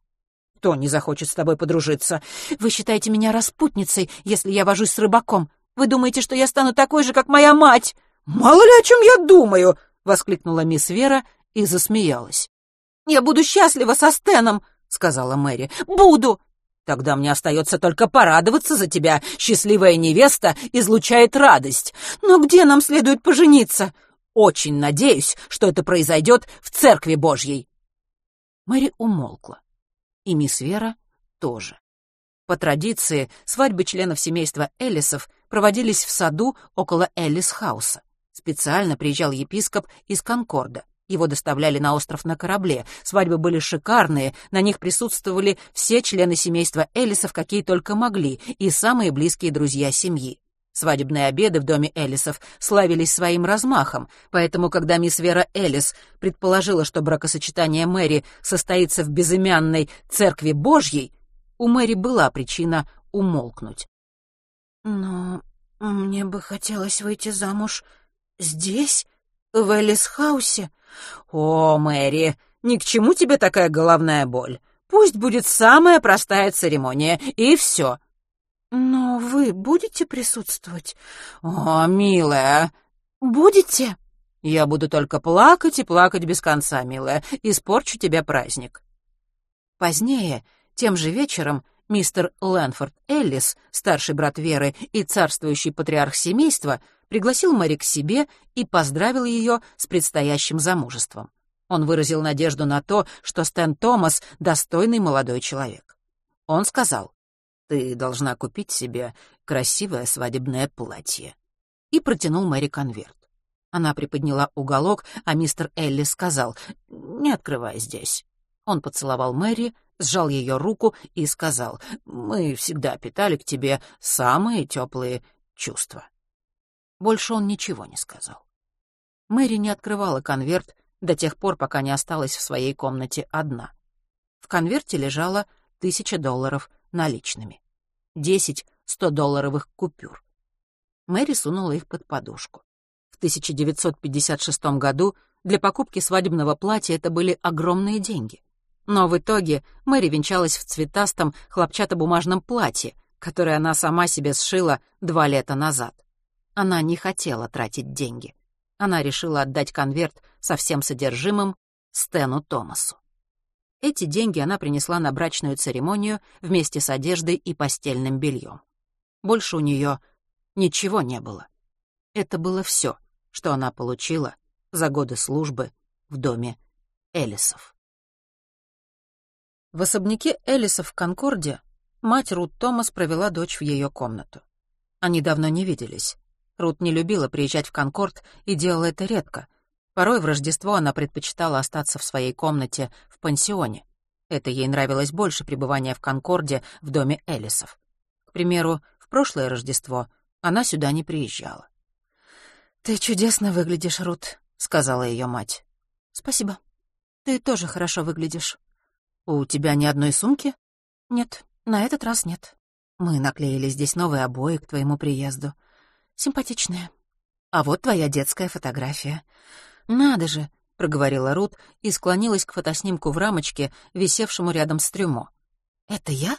Кто не захочет с тобой подружиться? Вы считаете меня распутницей, если я вожусь с рыбаком? Вы думаете, что я стану такой же, как моя мать? Мало ли о чем я думаю! воскликнула мисс Вера и засмеялась. Я буду счастлива со Стеном, сказала Мэри. Буду. Тогда мне остается только порадоваться за тебя. Счастливая невеста излучает радость. Но где нам следует пожениться? Очень надеюсь, что это произойдет в Церкви Божьей. Мэри умолкла и мисс Вера тоже. По традиции, свадьбы членов семейства Эллисов проводились в саду около Эллис-хауса. Специально приезжал епископ из Конкорда. Его доставляли на остров на корабле. Свадьбы были шикарные, на них присутствовали все члены семейства Эллисов, какие только могли, и самые близкие друзья семьи. Свадебные обеды в доме Эллисов славились своим размахом, поэтому, когда мисс Вера Эллис предположила, что бракосочетание Мэри состоится в безымянной Церкви Божьей, у Мэри была причина умолкнуть. «Но мне бы хотелось выйти замуж здесь, в Эллис-хаусе». «О, Мэри, ни к чему тебе такая головная боль. Пусть будет самая простая церемония, и все». «Но вы будете присутствовать?» «О, милая!» «Будете?» «Я буду только плакать и плакать без конца, милая. Испорчу тебе праздник». Позднее, тем же вечером, мистер Лэнфорд Эллис, старший брат Веры и царствующий патриарх семейства, пригласил Мэри к себе и поздравил ее с предстоящим замужеством. Он выразил надежду на то, что Стэн Томас — достойный молодой человек. Он сказал, «Ты должна купить себе красивое свадебное платье». И протянул Мэри конверт. Она приподняла уголок, а мистер Элли сказал, «Не открывай здесь». Он поцеловал Мэри, сжал ее руку и сказал, «Мы всегда питали к тебе самые теплые чувства». Больше он ничего не сказал. Мэри не открывала конверт до тех пор, пока не осталась в своей комнате одна. В конверте лежало тысяча долларов наличными. Десять сто-долларовых купюр. Мэри сунула их под подушку. В 1956 году для покупки свадебного платья это были огромные деньги. Но в итоге Мэри венчалась в цветастом хлопчатобумажном платье, которое она сама себе сшила два лета назад. Она не хотела тратить деньги. Она решила отдать конверт со всем содержимым Стэну Томасу. Эти деньги она принесла на брачную церемонию вместе с одеждой и постельным бельем. Больше у нее ничего не было. Это было все, что она получила за годы службы в доме Элисов. В особняке Элисов в Конкорде мать Рут Томас провела дочь в ее комнату. Они давно не виделись. Рут не любила приезжать в Конкорд и делала это редко. Порой в Рождество она предпочитала остаться в своей комнате в пансионе. Это ей нравилось больше пребывания в Конкорде в доме Элисов. К примеру, в прошлое Рождество она сюда не приезжала. «Ты чудесно выглядишь, Рут», — сказала ее мать. «Спасибо. Ты тоже хорошо выглядишь». «У тебя ни одной сумки?» «Нет, на этот раз нет. Мы наклеили здесь новые обои к твоему приезду. Симпатичные. А вот твоя детская фотография. Надо же, проговорила Рут и склонилась к фотоснимку в рамочке, висевшему рядом с трюмо. Это я?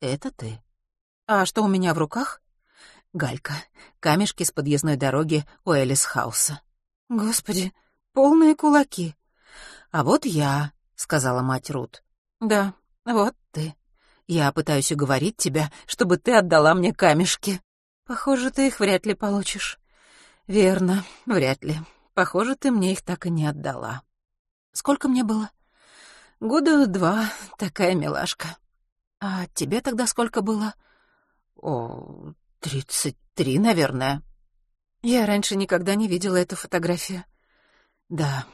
Это ты. А что у меня в руках? Галька. Камешки с подъездной дороги у Элис-хауса. Господи, полные кулаки. А вот я, сказала мать Рут. Да, вот ты. Я пытаюсь уговорить тебя, чтобы ты отдала мне камешки. Похоже, ты их вряд ли получишь. Верно, вряд ли. Похоже, ты мне их так и не отдала. Сколько мне было? Года два, такая милашка. А тебе тогда сколько было? О, тридцать три, наверное. Я раньше никогда не видела эту фотографию. Да,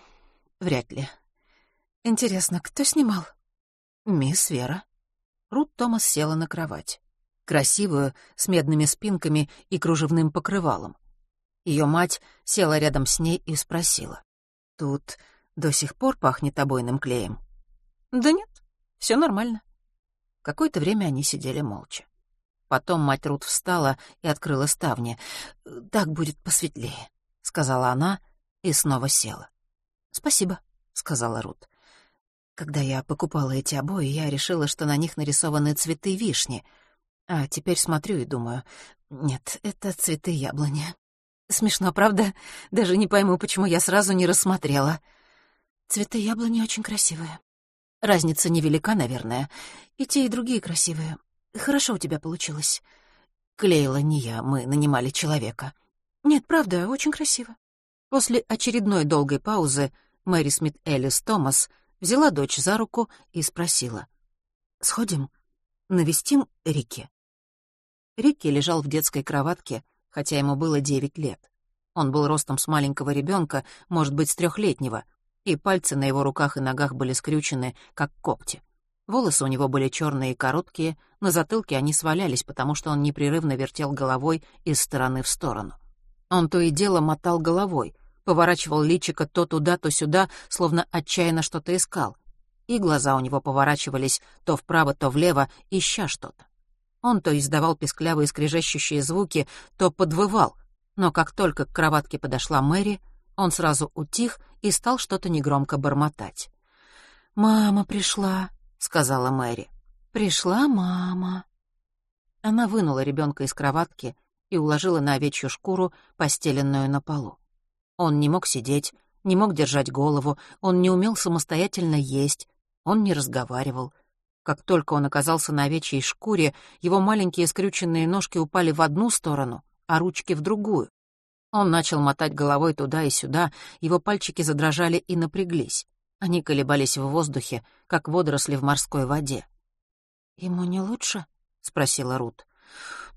вряд ли. Интересно, кто снимал? Мисс Вера. Рут Томас села на кровать красивую, с медными спинками и кружевным покрывалом. Ее мать села рядом с ней и спросила. «Тут до сих пор пахнет обойным клеем?» «Да нет, все нормально». Какое-то время они сидели молча. Потом мать Рут встала и открыла ставни. «Так будет посветлее», — сказала она и снова села. «Спасибо», — сказала Рут. «Когда я покупала эти обои, я решила, что на них нарисованы цветы вишни — а теперь смотрю и думаю, нет, это цветы яблони. Смешно, правда? Даже не пойму, почему я сразу не рассмотрела. Цветы яблони очень красивые. Разница невелика, наверное. И те, и другие красивые. Хорошо у тебя получилось. Клеила не я, мы нанимали человека. Нет, правда, очень красиво. После очередной долгой паузы Мэри Смит Элис Томас взяла дочь за руку и спросила. «Сходим? Навестим Рики?» Рикки лежал в детской кроватке, хотя ему было девять лет. Он был ростом с маленького ребенка, может быть, с трехлетнего, и пальцы на его руках и ногах были скрючены, как когти. Волосы у него были черные и короткие, на затылке они свалялись, потому что он непрерывно вертел головой из стороны в сторону. Он то и дело мотал головой, поворачивал личико то туда, то сюда, словно отчаянно что-то искал. И глаза у него поворачивались то вправо, то влево, ища что-то. Он то издавал песклявые скрежещущие звуки, то подвывал, но как только к кроватке подошла Мэри, он сразу утих и стал что-то негромко бормотать. «Мама пришла», — сказала Мэри. «Пришла мама». Она вынула ребенка из кроватки и уложила на овечью шкуру, постеленную на полу. Он не мог сидеть, не мог держать голову, он не умел самостоятельно есть, он не разговаривал — как только он оказался на овечьей шкуре, его маленькие скрюченные ножки упали в одну сторону, а ручки — в другую. Он начал мотать головой туда и сюда, его пальчики задрожали и напряглись. Они колебались в воздухе, как водоросли в морской воде. «Ему не лучше?» — спросила Рут.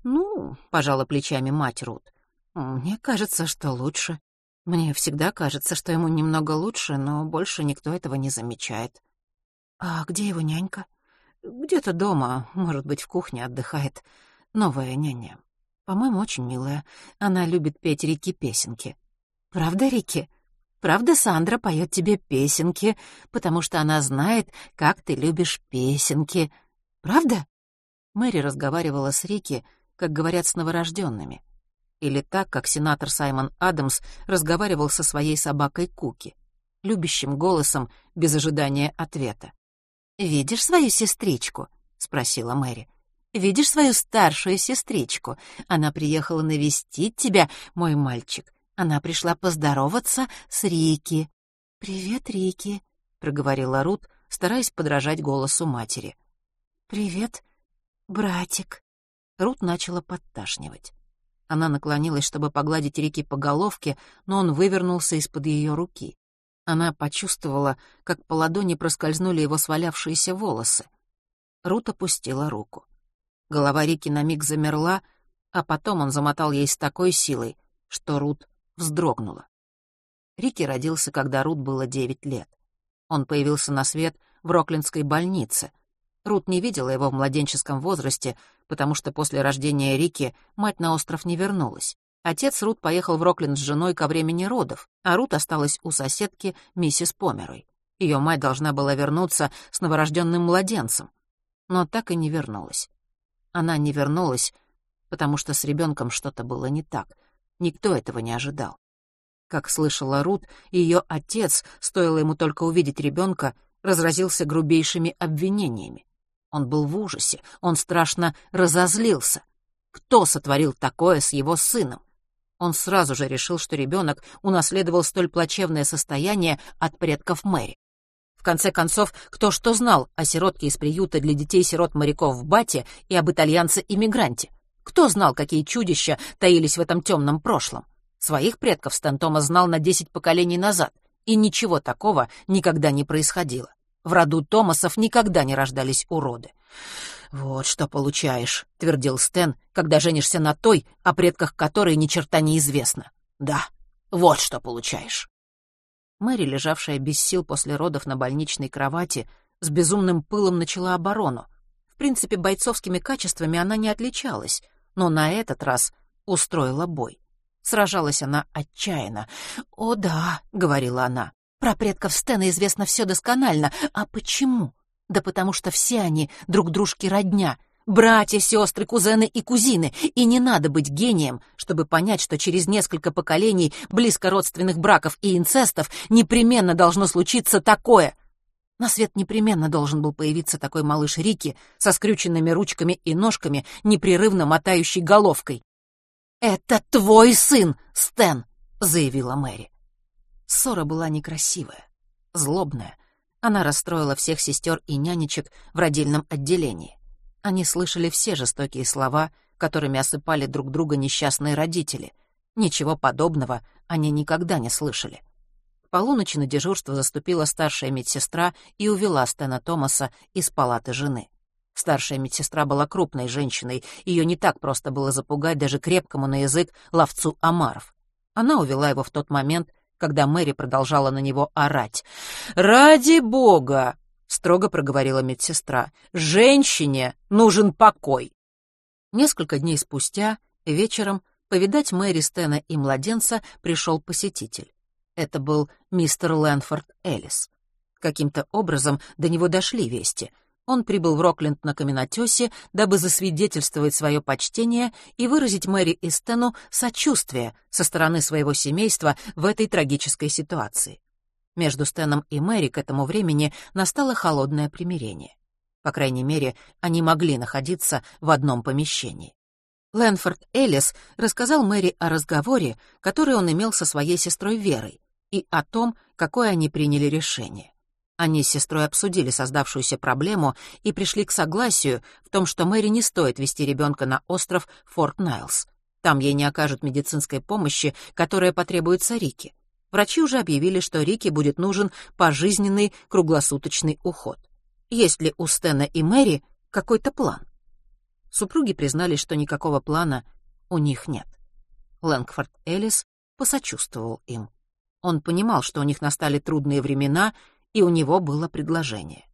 «Ну», — пожала плечами мать Рут, — «мне кажется, что лучше. Мне всегда кажется, что ему немного лучше, но больше никто этого не замечает». «А где его нянька?» «Где-то дома, может быть, в кухне отдыхает. Новая няня. По-моему, очень милая. Она любит петь Рики песенки». «Правда, Рики? Правда, Сандра поет тебе песенки, потому что она знает, как ты любишь песенки. Правда?» Мэри разговаривала с Рики, как говорят с новорожденными. Или так, как сенатор Саймон Адамс разговаривал со своей собакой Куки, любящим голосом, без ожидания ответа. «Видишь свою сестричку?» — спросила Мэри. «Видишь свою старшую сестричку? Она приехала навестить тебя, мой мальчик. Она пришла поздороваться с Рики». «Привет, Рики», — проговорила Рут, стараясь подражать голосу матери. «Привет, братик». Рут начала подташнивать. Она наклонилась, чтобы погладить Рики по головке, но он вывернулся из-под ее руки. Она почувствовала, как по ладони проскользнули его свалявшиеся волосы. Рут опустила руку. Голова Рики на миг замерла, а потом он замотал ей с такой силой, что Рут вздрогнула. Рики родился, когда Рут было девять лет. Он появился на свет в Роклинской больнице. Рут не видела его в младенческом возрасте, потому что после рождения Рики мать на остров не вернулась. Отец Рут поехал в Рокленд с женой ко времени родов, а Рут осталась у соседки, миссис Померой. Ее мать должна была вернуться с новорожденным младенцем, но так и не вернулась. Она не вернулась, потому что с ребенком что-то было не так. Никто этого не ожидал. Как слышала Рут, ее отец, стоило ему только увидеть ребенка, разразился грубейшими обвинениями. Он был в ужасе, он страшно разозлился. Кто сотворил такое с его сыном? Он сразу же решил, что ребенок унаследовал столь плачевное состояние от предков Мэри. В конце концов, кто что знал о сиротке из приюта для детей-сирот моряков в Бате и об итальянце-иммигранте? Кто знал, какие чудища таились в этом темном прошлом? Своих предков Стэн Томас знал на десять поколений назад, и ничего такого никогда не происходило. В роду Томасов никогда не рождались уроды. «Вот что получаешь», — твердил Стэн, «когда женишься на той, о предках которой ни черта не известно. Да, вот что получаешь». Мэри, лежавшая без сил после родов на больничной кровати, с безумным пылом начала оборону. В принципе, бойцовскими качествами она не отличалась, но на этот раз устроила бой. Сражалась она отчаянно. «О да», — говорила она, — «про предков Стэна известно все досконально. А почему? Да потому что все они друг дружки родня, братья, сестры, кузены и кузины, и не надо быть гением, чтобы понять, что через несколько поколений близкородственных браков и инцестов непременно должно случиться такое. На свет непременно должен был появиться такой малыш Рики со скрюченными ручками и ножками, непрерывно мотающий головкой. «Это твой сын, Стэн!» — заявила Мэри. Ссора была некрасивая, злобная, она расстроила всех сестер и нянечек в родильном отделении. Они слышали все жестокие слова, которыми осыпали друг друга несчастные родители. Ничего подобного они никогда не слышали. К полуночи на дежурство заступила старшая медсестра и увела Стэна Томаса из палаты жены. Старшая медсестра была крупной женщиной, ее не так просто было запугать даже крепкому на язык ловцу омаров. Она увела его в тот момент, когда Мэри продолжала на него орать. «Ради бога!» — строго проговорила медсестра. «Женщине нужен покой!» Несколько дней спустя, вечером, повидать Мэри Стена и младенца пришел посетитель. Это был мистер Лэнфорд Эллис. Каким-то образом до него дошли вести — он прибыл в Рокленд на каменотесе, дабы засвидетельствовать свое почтение и выразить Мэри и Стэну сочувствие со стороны своего семейства в этой трагической ситуации. Между Стэном и Мэри к этому времени настало холодное примирение. По крайней мере, они могли находиться в одном помещении. Лэнфорд Эллис рассказал Мэри о разговоре, который он имел со своей сестрой Верой, и о том, какое они приняли решение. Они с сестрой обсудили создавшуюся проблему и пришли к согласию в том, что Мэри не стоит вести ребенка на остров Форт Найлс. Там ей не окажут медицинской помощи, которая потребуется Рике. Врачи уже объявили, что Рике будет нужен пожизненный круглосуточный уход. Есть ли у Стена и Мэри какой-то план? Супруги признались, что никакого плана у них нет. Лэнгфорд Эллис посочувствовал им. Он понимал, что у них настали трудные времена, и у него было предложение.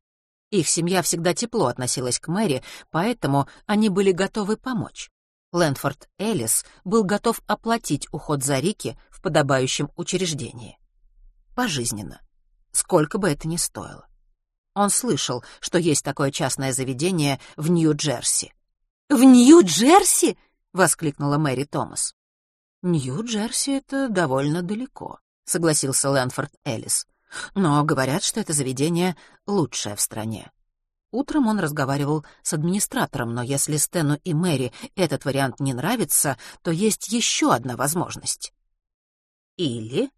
Их семья всегда тепло относилась к Мэри, поэтому они были готовы помочь. Лэндфорд Эллис был готов оплатить уход за Рики в подобающем учреждении. Пожизненно. Сколько бы это ни стоило. Он слышал, что есть такое частное заведение в Нью-Джерси. «В Нью-Джерси?» — воскликнула Мэри Томас. «Нью-Джерси — это довольно далеко», — согласился Лэнфорд Эллис. «Но говорят, что это заведение лучшее в стране. Утром он разговаривал с администратором, но если Стэну и Мэри этот вариант не нравится, то есть еще одна возможность. Или...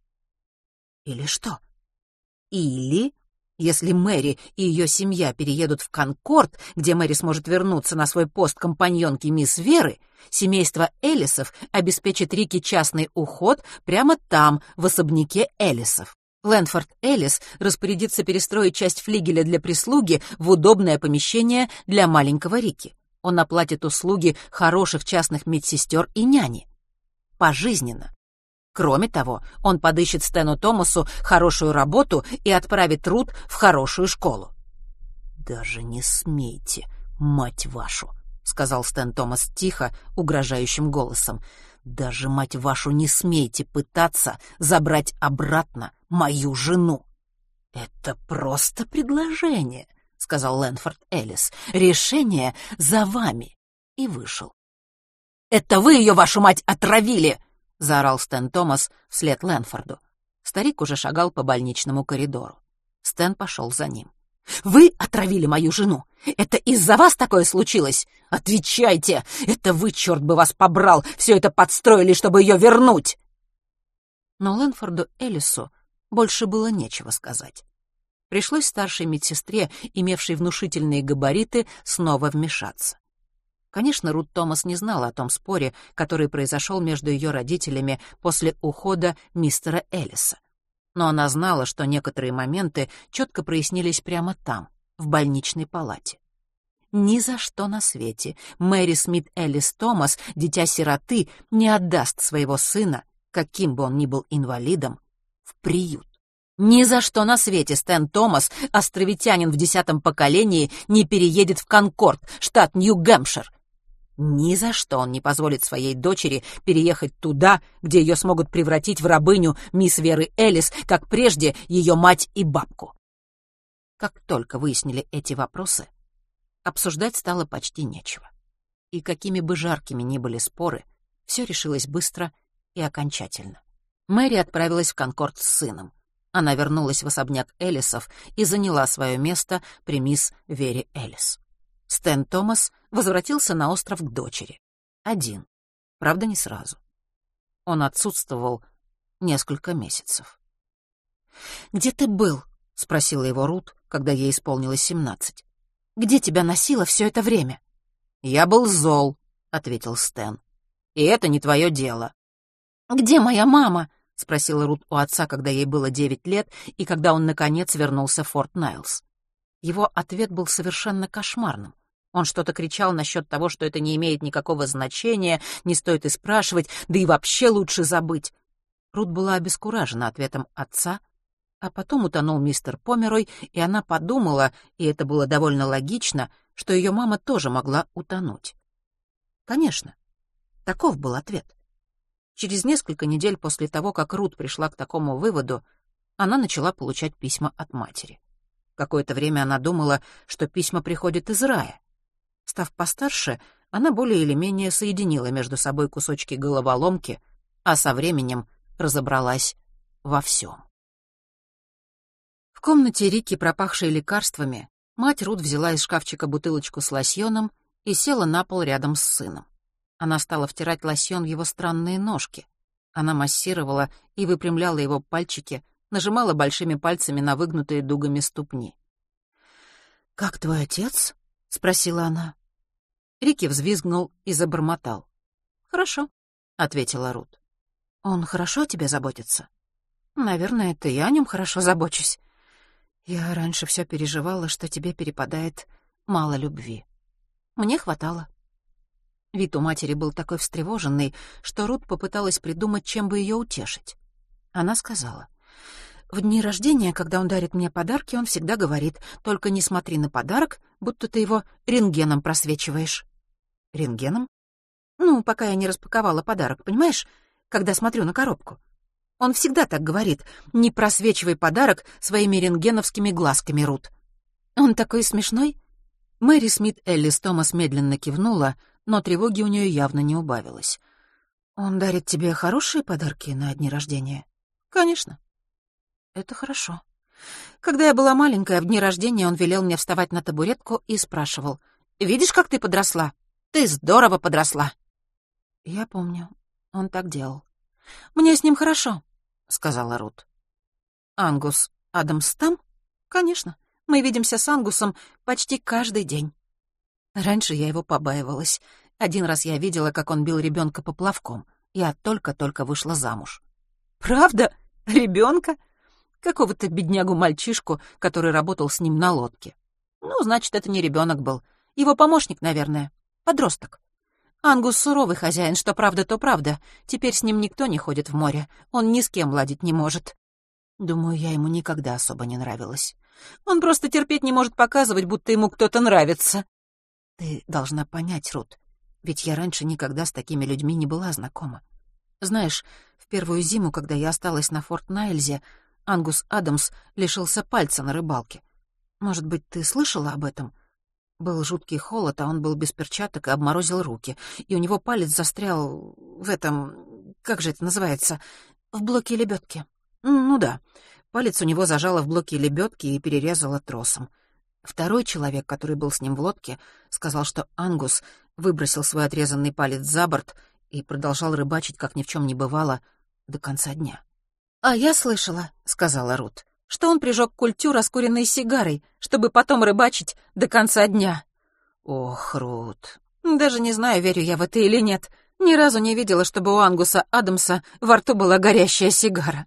Или что? Или, если Мэри и ее семья переедут в Конкорд, где Мэри сможет вернуться на свой пост компаньонки мисс Веры, семейство Элисов обеспечит Рике частный уход прямо там, в особняке Элисов. Лэнфорд Эллис распорядится перестроить часть флигеля для прислуги в удобное помещение для маленького Рики. Он оплатит услуги хороших частных медсестер и няни. Пожизненно. Кроме того, он подыщет Стэну Томасу хорошую работу и отправит Рут в хорошую школу. «Даже не смейте, мать вашу!» — сказал Стэн Томас тихо, угрожающим голосом. «Даже, мать вашу, не смейте пытаться забрать обратно мою жену». «Это просто предложение», — сказал Лэнфорд Эллис. «Решение за вами». И вышел. «Это вы ее, вашу мать, отравили!» — заорал Стэн Томас вслед Лэнфорду. Старик уже шагал по больничному коридору. Стэн пошел за ним. Вы отравили мою жену. Это из-за вас такое случилось? Отвечайте! Это вы, черт бы вас побрал, все это подстроили, чтобы ее вернуть!» Но Лэнфорду Элису больше было нечего сказать. Пришлось старшей медсестре, имевшей внушительные габариты, снова вмешаться. Конечно, Рут Томас не знала о том споре, который произошел между ее родителями после ухода мистера Эллиса но она знала, что некоторые моменты четко прояснились прямо там, в больничной палате. Ни за что на свете Мэри Смит Эллис Томас, дитя сироты, не отдаст своего сына, каким бы он ни был инвалидом, в приют. Ни за что на свете Стэн Томас, островитянин в десятом поколении, не переедет в Конкорд, штат Нью-Гэмпшир, ни за что он не позволит своей дочери переехать туда, где ее смогут превратить в рабыню мисс Веры Элис, как прежде ее мать и бабку. Как только выяснили эти вопросы, обсуждать стало почти нечего. И какими бы жаркими ни были споры, все решилось быстро и окончательно. Мэри отправилась в Конкорд с сыном. Она вернулась в особняк Элисов и заняла свое место при мисс Вере Элис. Стэн Томас возвратился на остров к дочери. Один. Правда, не сразу. Он отсутствовал несколько месяцев. «Где ты был?» — спросила его Рут, когда ей исполнилось семнадцать. «Где тебя носило все это время?» «Я был зол», — ответил Стэн. «И это не твое дело». «Где моя мама?» — спросила Рут у отца, когда ей было девять лет и когда он, наконец, вернулся в Форт Найлс. Его ответ был совершенно кошмарным. Он что-то кричал насчет того, что это не имеет никакого значения, не стоит и спрашивать, да и вообще лучше забыть. Рут была обескуражена ответом отца, а потом утонул мистер Померой, и она подумала, и это было довольно логично, что ее мама тоже могла утонуть. Конечно, таков был ответ. Через несколько недель после того, как Рут пришла к такому выводу, она начала получать письма от матери. Какое-то время она думала, что письма приходят из рая. Став постарше, она более или менее соединила между собой кусочки головоломки, а со временем разобралась во всем. В комнате Рики, пропахшей лекарствами, мать Рут взяла из шкафчика бутылочку с лосьоном и села на пол рядом с сыном. Она стала втирать лосьон в его странные ножки. Она массировала и выпрямляла его пальчики, нажимала большими пальцами на выгнутые дугами ступни. «Как твой отец?» — спросила она. Рики взвизгнул и забормотал. «Хорошо. ответила Рут. «Он хорошо о тебе заботится?» «Наверное, это я о нем хорошо забочусь. Я раньше все переживала, что тебе перепадает мало любви. Мне хватало». Вид у матери был такой встревоженный, что Рут попыталась придумать, чем бы ее утешить. Она сказала, «В дни рождения, когда он дарит мне подарки, он всегда говорит, только не смотри на подарок, будто ты его рентгеном просвечиваешь». «Рентгеном?» «Ну, пока я не распаковала подарок, понимаешь, когда смотрю на коробку. Он всегда так говорит, не просвечивай подарок своими рентгеновскими глазками, Рут». «Он такой смешной?» Мэри Смит Эллис Томас медленно кивнула, но тревоги у нее явно не убавилось. «Он дарит тебе хорошие подарки на дни рождения?» «Конечно». «Это хорошо». Когда я была маленькая, в дни рождения он велел мне вставать на табуретку и спрашивал, «Видишь, как ты подросла? Ты здорово подросла». «Я помню, он так делал». «Мне с ним хорошо», — сказала Рут. «Ангус Адамс там?» «Конечно. Мы видимся с Ангусом почти каждый день». Раньше я его побаивалась. Один раз я видела, как он бил ребенка поплавком. Я только-только вышла замуж. «Правда? Ребенка? Какого-то беднягу-мальчишку, который работал с ним на лодке. Ну, значит, это не ребенок был. Его помощник, наверное. Подросток. Ангус суровый хозяин, что правда, то правда. Теперь с ним никто не ходит в море. Он ни с кем ладить не может. Думаю, я ему никогда особо не нравилась. Он просто терпеть не может показывать, будто ему кто-то нравится. Ты должна понять, Рут, ведь я раньше никогда с такими людьми не была знакома. Знаешь, в первую зиму, когда я осталась на Форт Найльзе, Ангус Адамс лишился пальца на рыбалке. Может быть, ты слышала об этом? Был жуткий холод, а он был без перчаток и обморозил руки, и у него палец застрял в этом... как же это называется? В блоке лебедки. Ну да, палец у него зажало в блоке лебедки и перерезало тросом. Второй человек, который был с ним в лодке, сказал, что Ангус выбросил свой отрезанный палец за борт и продолжал рыбачить, как ни в чем не бывало, до конца дня. «А я слышала», — сказала Рут, — «что он прижег культю раскуренной сигарой, чтобы потом рыбачить до конца дня». «Ох, Рут, даже не знаю, верю я в это или нет. Ни разу не видела, чтобы у Ангуса Адамса во рту была горящая сигара.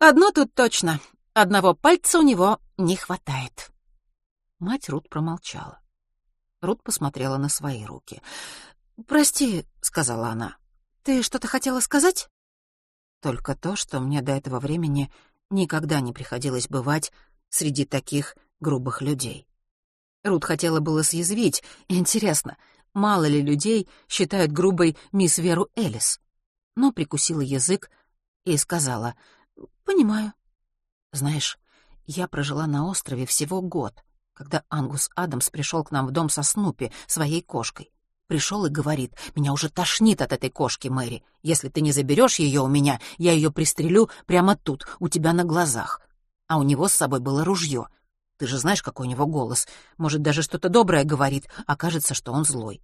Одно тут точно, одного пальца у него не хватает». Мать Рут промолчала. Рут посмотрела на свои руки. «Прости», — сказала она, — «ты что-то хотела сказать?» «Только то, что мне до этого времени никогда не приходилось бывать среди таких грубых людей». Рут хотела было съязвить. Интересно, мало ли людей считают грубой мисс Веру Элис? Но прикусила язык и сказала, «Понимаю». «Знаешь, я прожила на острове всего год, когда Ангус Адамс пришел к нам в дом со Снупи, своей кошкой. Пришел и говорит, «Меня уже тошнит от этой кошки, Мэри. Если ты не заберешь ее у меня, я ее пристрелю прямо тут, у тебя на глазах». А у него с собой было ружье. Ты же знаешь, какой у него голос. Может, даже что-то доброе говорит, а кажется, что он злой.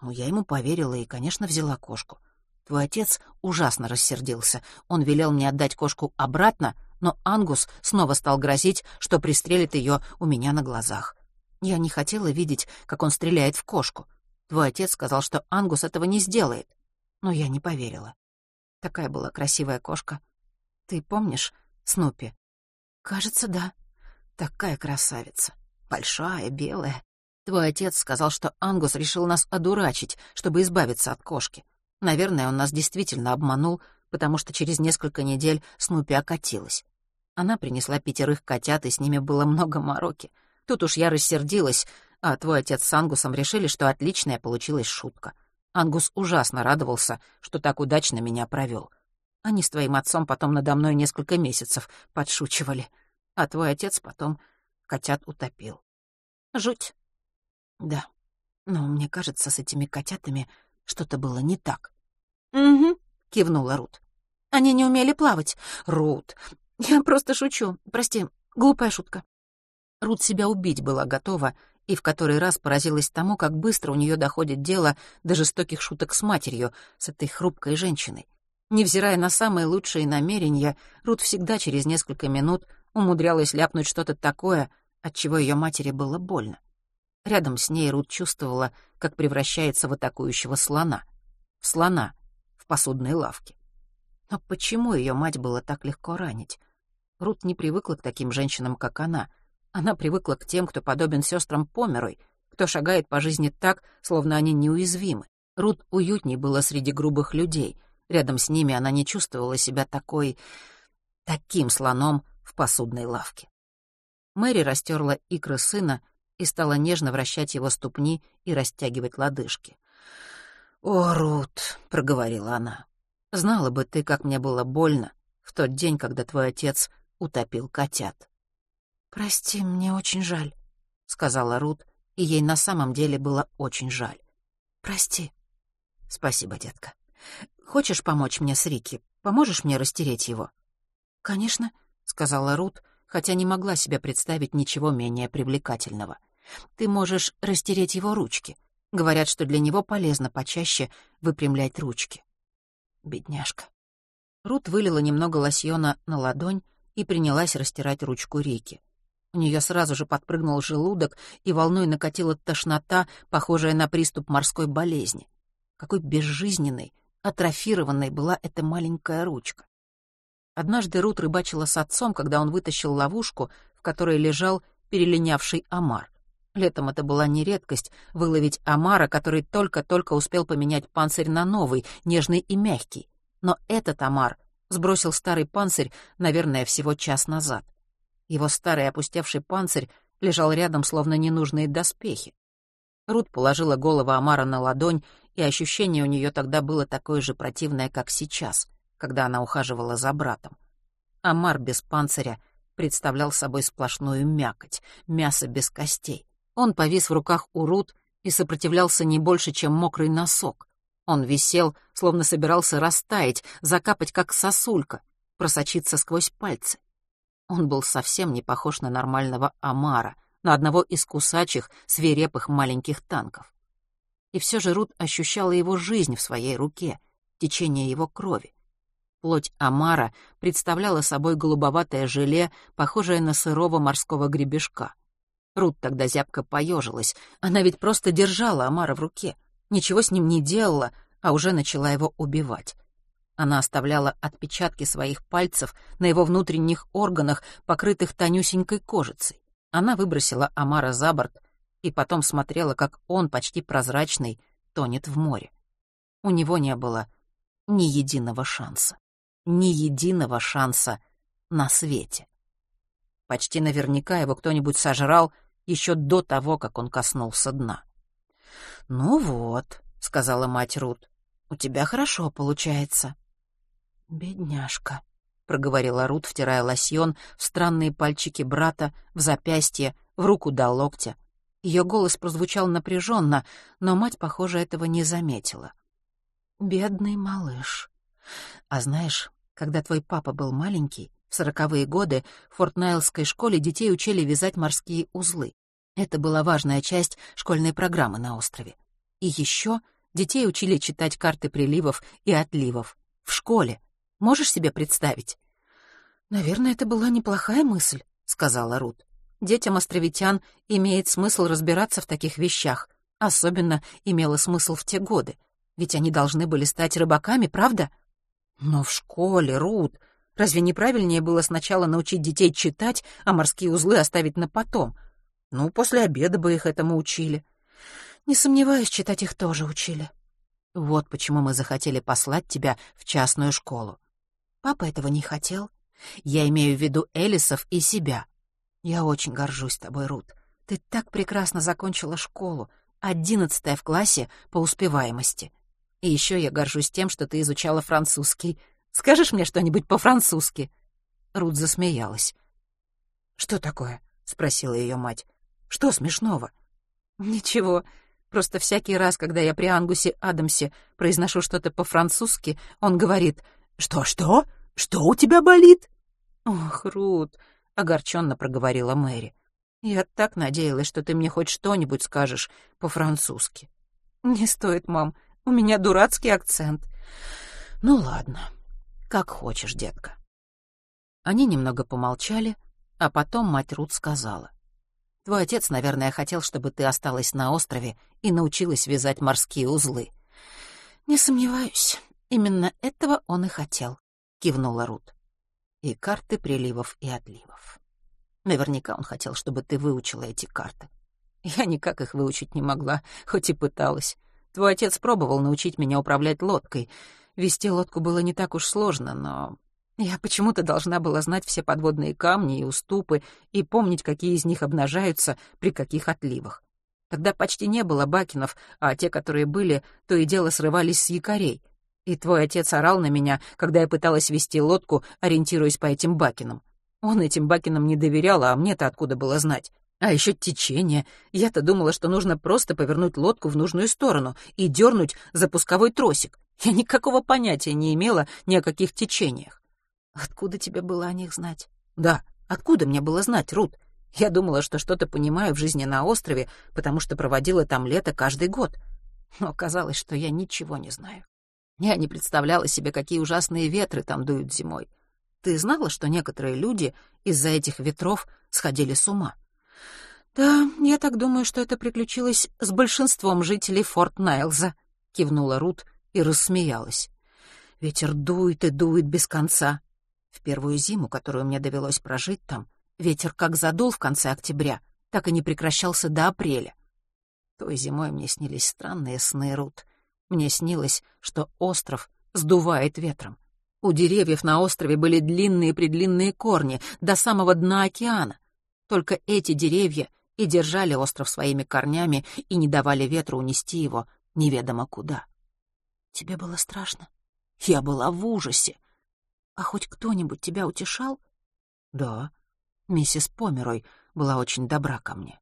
Ну, я ему поверила и, конечно, взяла кошку. Твой отец ужасно рассердился. Он велел мне отдать кошку обратно, но Ангус снова стал грозить, что пристрелит ее у меня на глазах. Я не хотела видеть, как он стреляет в кошку. Твой отец сказал, что Ангус этого не сделает. Но я не поверила. Такая была красивая кошка. Ты помнишь Снупи? Кажется, да. Такая красавица. Большая, белая. Твой отец сказал, что Ангус решил нас одурачить, чтобы избавиться от кошки. Наверное, он нас действительно обманул, потому что через несколько недель Снупи окатилась. Она принесла пятерых котят, и с ними было много мороки. Тут уж я рассердилась, а твой отец с Ангусом решили, что отличная получилась шутка. Ангус ужасно радовался, что так удачно меня провел. Они с твоим отцом потом надо мной несколько месяцев подшучивали, а твой отец потом котят утопил. Жуть. Да, но мне кажется, с этими котятами что-то было не так. «Угу», — кивнула Рут. «Они не умели плавать. Рут, я просто шучу. Прости, глупая шутка». Рут себя убить была готова и в который раз поразилась тому, как быстро у нее доходит дело до жестоких шуток с матерью, с этой хрупкой женщиной. Невзирая на самые лучшие намерения, Рут всегда через несколько минут умудрялась ляпнуть что-то такое, от чего ее матери было больно. Рядом с ней Рут чувствовала, как превращается в атакующего слона. В слона, в посудной лавке. Но почему ее мать было так легко ранить? Рут не привыкла к таким женщинам, как она. Она привыкла к тем, кто подобен сестрам Померой, кто шагает по жизни так, словно они неуязвимы. Рут уютней было среди грубых людей. Рядом с ними она не чувствовала себя такой... таким слоном в посудной лавке. Мэри растерла икры сына и стала нежно вращать его ступни и растягивать лодыжки. «О, Рут», — проговорила она, — «знала бы ты, как мне было больно в тот день, когда твой отец утопил котят». «Прости, мне очень жаль», — сказала Рут, и ей на самом деле было очень жаль. «Прости». «Спасибо, детка. Хочешь помочь мне с Рики? Поможешь мне растереть его?» «Конечно», — сказала Рут, хотя не могла себе представить ничего менее привлекательного. «Ты можешь растереть его ручки. Говорят, что для него полезно почаще выпрямлять ручки». Бедняжка. Рут вылила немного лосьона на ладонь и принялась растирать ручку Рики. У нее сразу же подпрыгнул желудок, и волной накатила тошнота, похожая на приступ морской болезни. Какой безжизненной, атрофированной была эта маленькая ручка. Однажды Рут рыбачила с отцом, когда он вытащил ловушку, в которой лежал перелинявший омар. Летом это была не редкость — выловить омара, который только-только успел поменять панцирь на новый, нежный и мягкий. Но этот омар сбросил старый панцирь, наверное, всего час назад. Его старый опустевший панцирь лежал рядом, словно ненужные доспехи. Рут положила голову Амара на ладонь, и ощущение у нее тогда было такое же противное, как сейчас когда она ухаживала за братом. Амар без панциря представлял собой сплошную мякоть, мясо без костей. Он повис в руках у Рут и сопротивлялся не больше, чем мокрый носок. Он висел, словно собирался растаять, закапать, как сосулька, просочиться сквозь пальцы. Он был совсем не похож на нормального Амара, на одного из кусачих, свирепых маленьких танков. И все же Рут ощущала его жизнь в своей руке, течение его крови. Плоть омара представляла собой голубоватое желе, похожее на сырого морского гребешка. Рут тогда зябко поежилась. Она ведь просто держала омара в руке. Ничего с ним не делала, а уже начала его убивать. Она оставляла отпечатки своих пальцев на его внутренних органах, покрытых тонюсенькой кожицей. Она выбросила омара за борт и потом смотрела, как он, почти прозрачный, тонет в море. У него не было ни единого шанса ни единого шанса на свете. Почти наверняка его кто-нибудь сожрал еще до того, как он коснулся дна. «Ну вот», — сказала мать Рут, — «у тебя хорошо получается». «Бедняжка», — проговорила Рут, втирая лосьон в странные пальчики брата, в запястье, в руку до локтя. Ее голос прозвучал напряженно, но мать, похоже, этого не заметила. «Бедный малыш. А знаешь, когда твой папа был маленький, в сороковые годы в Форт-Найлской школе детей учили вязать морские узлы. Это была важная часть школьной программы на острове. И еще детей учили читать карты приливов и отливов. В школе. Можешь себе представить? «Наверное, это была неплохая мысль», — сказала Рут. «Детям островитян имеет смысл разбираться в таких вещах. Особенно имело смысл в те годы. Ведь они должны были стать рыбаками, правда?» Но в школе, Рут, разве неправильнее было сначала научить детей читать, а морские узлы оставить на потом? Ну, после обеда бы их этому учили. Не сомневаюсь, читать их тоже учили. Вот почему мы захотели послать тебя в частную школу. Папа этого не хотел. Я имею в виду Элисов и себя. Я очень горжусь тобой, Рут. Ты так прекрасно закончила школу, одиннадцатая в классе по успеваемости. И еще я горжусь тем, что ты изучала французский. Скажешь мне что-нибудь по-французски?» Рут засмеялась. «Что такое?» — спросила ее мать. «Что смешного?» «Ничего. Просто всякий раз, когда я при Ангусе Адамсе произношу что-то по-французски, он говорит «Что-что? Что у тебя болит?» «Ох, Рут», — огорченно проговорила Мэри. «Я так надеялась, что ты мне хоть что-нибудь скажешь по-французски». «Не стоит, мам. У меня дурацкий акцент. Ну ладно, как хочешь, детка. Они немного помолчали, а потом мать Рут сказала. Твой отец, наверное, хотел, чтобы ты осталась на острове и научилась вязать морские узлы. Не сомневаюсь. Именно этого он и хотел, кивнула Рут. И карты приливов и отливов. Наверняка он хотел, чтобы ты выучила эти карты. Я никак их выучить не могла, хоть и пыталась. Твой отец пробовал научить меня управлять лодкой. Вести лодку было не так уж сложно, но я почему-то должна была знать все подводные камни и уступы и помнить, какие из них обнажаются при каких отливах. Тогда почти не было бакенов, а те, которые были, то и дело срывались с якорей. И твой отец орал на меня, когда я пыталась вести лодку, ориентируясь по этим бакенам. Он этим бакенам не доверял, а мне-то откуда было знать? А еще течение. Я-то думала, что нужно просто повернуть лодку в нужную сторону и дернуть запусковой тросик. Я никакого понятия не имела ни о каких течениях. Откуда тебе было о них знать? Да, откуда мне было знать, Рут? Я думала, что что-то понимаю в жизни на острове, потому что проводила там лето каждый год. Но оказалось, что я ничего не знаю. Я не представляла себе, какие ужасные ветры там дуют зимой. Ты знала, что некоторые люди из-за этих ветров сходили с ума? Да, я так думаю, что это приключилось с большинством жителей Форт Найлза, кивнула Рут и рассмеялась. Ветер дует и дует без конца. В первую зиму, которую мне довелось прожить там, ветер как задул в конце октября, так и не прекращался до апреля. Той зимой мне снились странные сны, Рут. Мне снилось, что остров сдувает ветром. У деревьев на острове были длинные-предлинные корни до самого дна океана. Только эти деревья и держали остров своими корнями и не давали ветру унести его неведомо куда. Тебе было страшно? Я была в ужасе. А хоть кто-нибудь тебя утешал? Да. Миссис Померой была очень добра ко мне.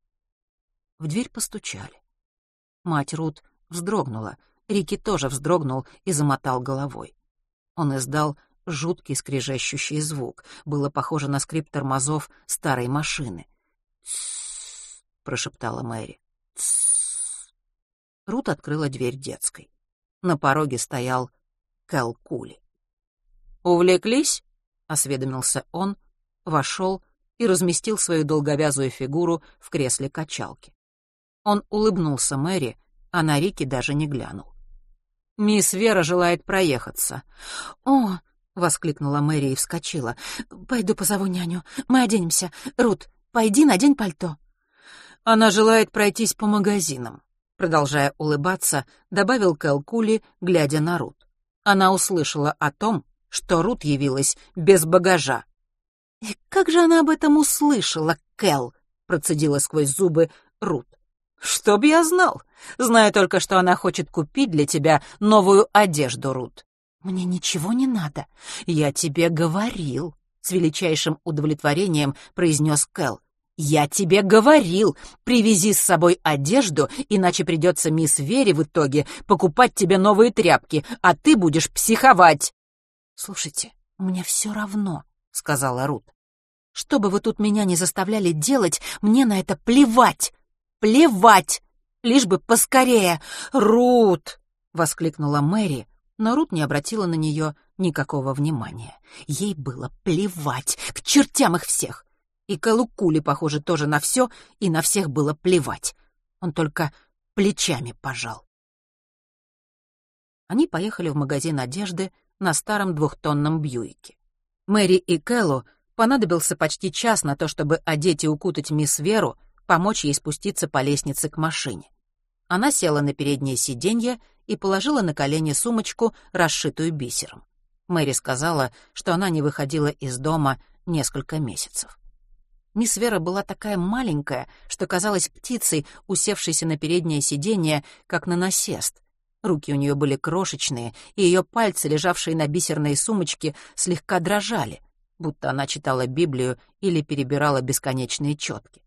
В дверь постучали. Мать Рут вздрогнула. Рики тоже вздрогнул и замотал головой. Он издал жуткий скрежещущий звук. Было похоже на скрип тормозов старой машины. Прошептала Мэри. Рут открыла дверь детской. На пороге стоял Кэл Кули. «Увлеклись?» — осведомился он, вошел и разместил свою долговязую фигуру в кресле качалки. Он улыбнулся Мэри, а на Рики даже не глянул. «Мисс Вера желает проехаться». «О!» — воскликнула Мэри и вскочила. «Пойду позову няню. Мы оденемся. Рут, пойди надень пальто». «Она желает пройтись по магазинам», — продолжая улыбаться, добавил Кэл Кули, глядя на Рут. Она услышала о том, что Рут явилась без багажа. «И как же она об этом услышала, Кэл?» — процедила сквозь зубы Рут. «Чтоб я знал. Знаю только, что она хочет купить для тебя новую одежду, Рут». «Мне ничего не надо. Я тебе говорил», — с величайшим удовлетворением произнес Кэл. «Я тебе говорил, привези с собой одежду, иначе придется мисс Вере в итоге покупать тебе новые тряпки, а ты будешь психовать». «Слушайте, мне все равно», — сказала Рут. «Что бы вы тут меня не заставляли делать, мне на это плевать! Плевать! Лишь бы поскорее! Рут!» — воскликнула Мэри, но Рут не обратила на нее никакого внимания. Ей было плевать, к чертям их всех. И Калукули, похоже, тоже на все, и на всех было плевать. Он только плечами пожал. Они поехали в магазин одежды, на старом двухтонном Бьюике. Мэри и Кэллу понадобился почти час на то, чтобы одеть и укутать мисс Веру, помочь ей спуститься по лестнице к машине. Она села на переднее сиденье и положила на колени сумочку, расшитую бисером. Мэри сказала, что она не выходила из дома несколько месяцев. Мисс Вера была такая маленькая, что казалась птицей, усевшейся на переднее сиденье, как на насест, Руки у нее были крошечные, и ее пальцы, лежавшие на бисерной сумочке, слегка дрожали, будто она читала Библию или перебирала бесконечные четки.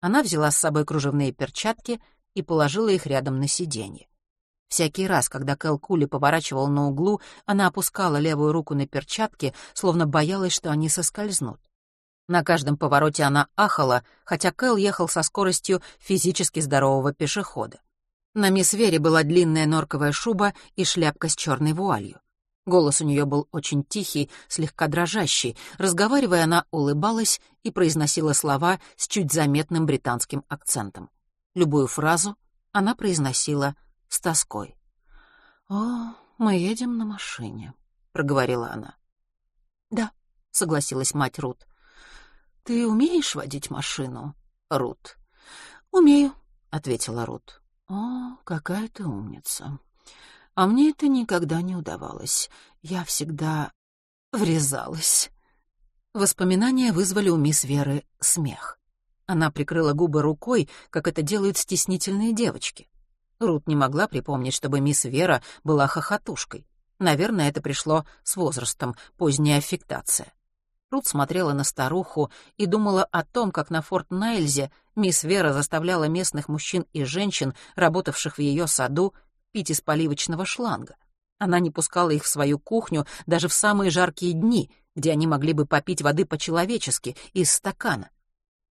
Она взяла с собой кружевные перчатки и положила их рядом на сиденье. Всякий раз, когда Кэл Кули поворачивал на углу, она опускала левую руку на перчатки, словно боялась, что они соскользнут. На каждом повороте она ахала, хотя Кэл ехал со скоростью физически здорового пешехода. На мисс Вере была длинная норковая шуба и шляпка с черной вуалью. Голос у нее был очень тихий, слегка дрожащий. Разговаривая, она улыбалась и произносила слова с чуть заметным британским акцентом. Любую фразу она произносила с тоской. «О, мы едем на машине», — проговорила она. «Да», — согласилась мать Рут. «Ты умеешь водить машину, Рут?» «Умею», — ответила Рут. «О, какая ты умница. А мне это никогда не удавалось. Я всегда врезалась». Воспоминания вызвали у мисс Веры смех. Она прикрыла губы рукой, как это делают стеснительные девочки. Рут не могла припомнить, чтобы мисс Вера была хохотушкой. Наверное, это пришло с возрастом, поздняя аффектация. Рут смотрела на старуху и думала о том, как на Форт Найльзе мисс Вера заставляла местных мужчин и женщин, работавших в ее саду, пить из поливочного шланга. Она не пускала их в свою кухню даже в самые жаркие дни, где они могли бы попить воды по-человечески, из стакана.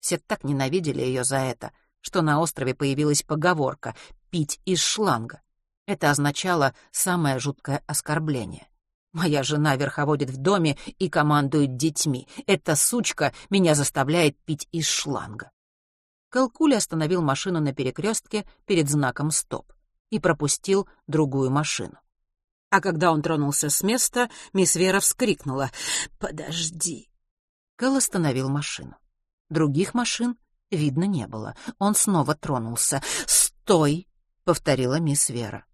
Все так ненавидели ее за это, что на острове появилась поговорка «пить из шланга». Это означало самое жуткое оскорбление. Моя жена верховодит в доме и командует детьми. Эта сучка меня заставляет пить из шланга. Калкули остановил машину на перекрестке перед знаком «Стоп» и пропустил другую машину. А когда он тронулся с места, мисс Вера вскрикнула «Подожди». Кэл остановил машину. Других машин видно не было. Он снова тронулся. «Стой!» — повторила мисс Вера.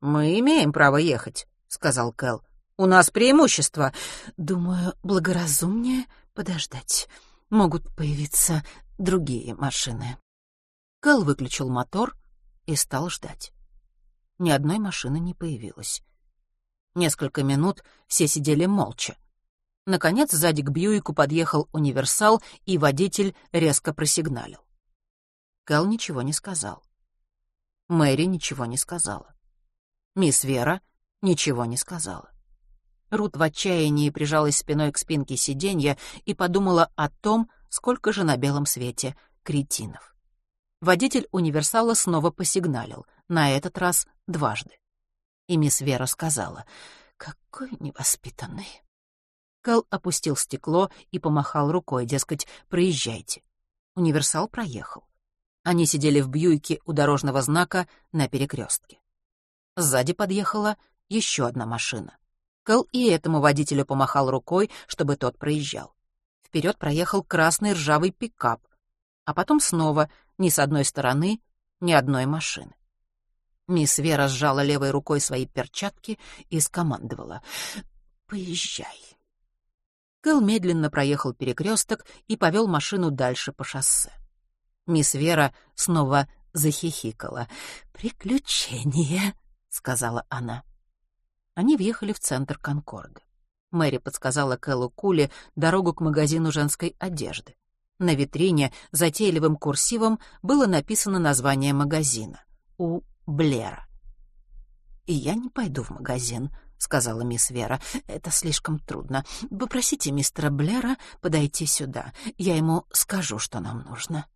«Мы имеем право ехать», — сказал Кэл. У нас преимущество. Думаю, благоразумнее подождать. Могут появиться другие машины. Кэл выключил мотор и стал ждать. Ни одной машины не появилось. Несколько минут все сидели молча. Наконец, сзади к Бьюику подъехал универсал, и водитель резко просигналил. Кэл ничего не сказал. Мэри ничего не сказала. Мисс Вера ничего не сказала. Рут в отчаянии прижалась спиной к спинке сиденья и подумала о том, сколько же на белом свете кретинов. Водитель универсала снова посигналил, на этот раз дважды. И мисс Вера сказала, «Какой невоспитанный». Кэл опустил стекло и помахал рукой, дескать, проезжайте. Универсал проехал. Они сидели в Бьюике у дорожного знака на перекрестке. Сзади подъехала еще одна машина. Кэл и этому водителю помахал рукой, чтобы тот проезжал. Вперед проехал красный ржавый пикап, а потом снова ни с одной стороны ни одной машины. Мисс Вера сжала левой рукой свои перчатки и скомандовала «Поезжай». Кэл медленно проехал перекресток и повел машину дальше по шоссе. Мисс Вера снова захихикала. «Приключение», — сказала она. Они въехали в центр Конкорда. Мэри подсказала Кэллу Куле дорогу к магазину женской одежды. На витрине затейливым курсивом было написано название магазина — у Блера. «И я не пойду в магазин», — сказала мисс Вера. «Это слишком трудно. Попросите мистера Блера подойти сюда. Я ему скажу, что нам нужно».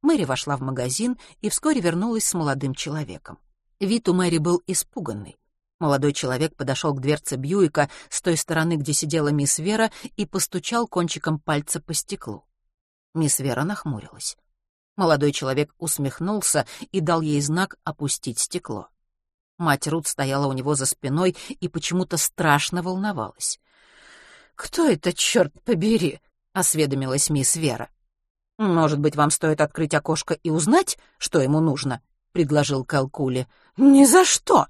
Мэри вошла в магазин и вскоре вернулась с молодым человеком. Вид у Мэри был испуганный. Молодой человек подошел к дверце Бьюика с той стороны, где сидела мисс Вера, и постучал кончиком пальца по стеклу. Мисс Вера нахмурилась. Молодой человек усмехнулся и дал ей знак опустить стекло. Мать Рут стояла у него за спиной и почему-то страшно волновалась. «Кто это, черт побери?» — осведомилась мисс Вера. «Может быть, вам стоит открыть окошко и узнать, что ему нужно?» — предложил Калкули. «Ни за что!»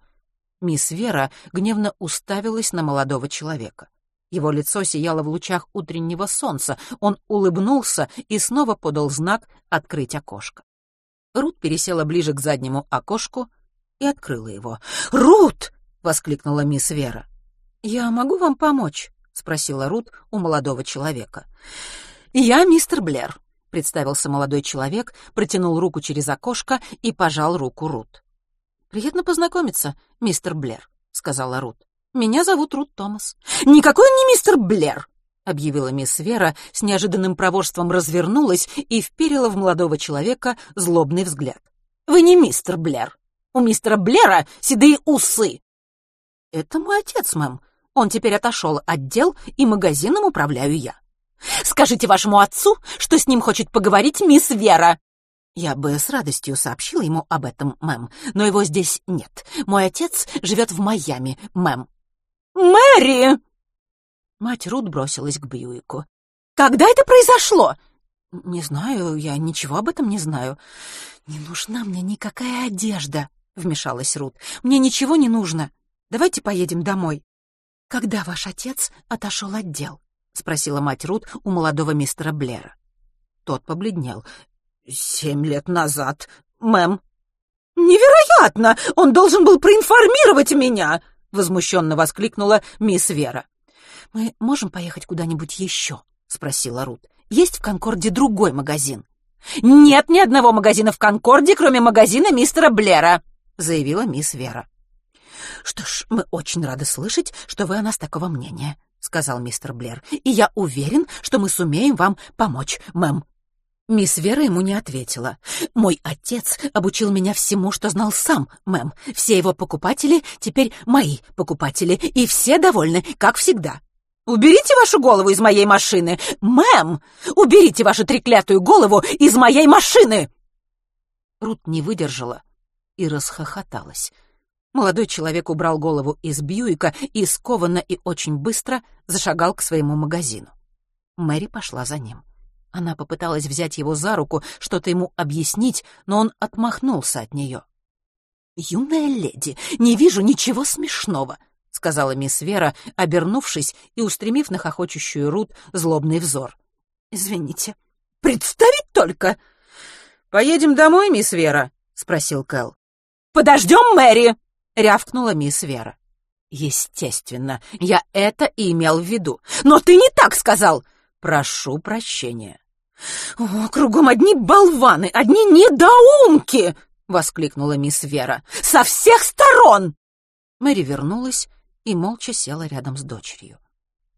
Мисс Вера гневно уставилась на молодого человека. Его лицо сияло в лучах утреннего солнца. Он улыбнулся и снова подал знак «Открыть окошко». Рут пересела ближе к заднему окошку и открыла его. «Рут!» — воскликнула мисс Вера. «Я могу вам помочь?» — спросила Рут у молодого человека. «Я мистер Блэр», — представился молодой человек, протянул руку через окошко и пожал руку Рут. «Приятно познакомиться, мистер Блэр», — сказала Рут. «Меня зовут Рут Томас». «Никакой он не мистер Блэр!» — объявила мисс Вера, с неожиданным проворством развернулась и вперила в молодого человека злобный взгляд. «Вы не мистер Блэр. У мистера Блэра седые усы». «Это мой отец, мэм. Он теперь отошел от дел, и магазином управляю я». «Скажите вашему отцу, что с ним хочет поговорить мисс Вера». Я бы с радостью сообщила ему об этом, мэм, но его здесь нет. Мой отец живет в Майами, мэм. «Мэри!» Мать Рут бросилась к Бьюику. «Когда это произошло?» «Не знаю, я ничего об этом не знаю. Не нужна мне никакая одежда», — вмешалась Рут. «Мне ничего не нужно. Давайте поедем домой». «Когда ваш отец отошел от дел?» — спросила мать Рут у молодого мистера Блера. Тот побледнел. «Семь лет назад, мэм». «Невероятно! Он должен был проинформировать меня!» — возмущенно воскликнула мисс Вера. «Мы можем поехать куда-нибудь еще?» — спросила Рут. «Есть в Конкорде другой магазин?» «Нет ни одного магазина в Конкорде, кроме магазина мистера Блера», — заявила мисс Вера. «Что ж, мы очень рады слышать, что вы о нас такого мнения», — сказал мистер Блер. «И я уверен, что мы сумеем вам помочь, мэм». Мисс Вера ему не ответила. «Мой отец обучил меня всему, что знал сам, мэм. Все его покупатели теперь мои покупатели, и все довольны, как всегда». «Уберите вашу голову из моей машины! Мэм! Уберите вашу треклятую голову из моей машины!» Рут не выдержала и расхохоталась. Молодой человек убрал голову из Бьюика и скованно и очень быстро зашагал к своему магазину. Мэри пошла за ним. Она попыталась взять его за руку, что-то ему объяснить, но он отмахнулся от нее. «Юная леди, не вижу ничего смешного», — сказала мисс Вера, обернувшись и устремив на хохочущую Рут злобный взор. «Извините, представить только!» «Поедем домой, мисс Вера?» — спросил Кэл. «Подождем Мэри!» — рявкнула мисс Вера. «Естественно, я это и имел в виду. Но ты не так сказал!» «Прошу прощения. «О, кругом одни болваны, одни недоумки!» — воскликнула мисс Вера. «Со всех сторон!» Мэри вернулась и молча села рядом с дочерью.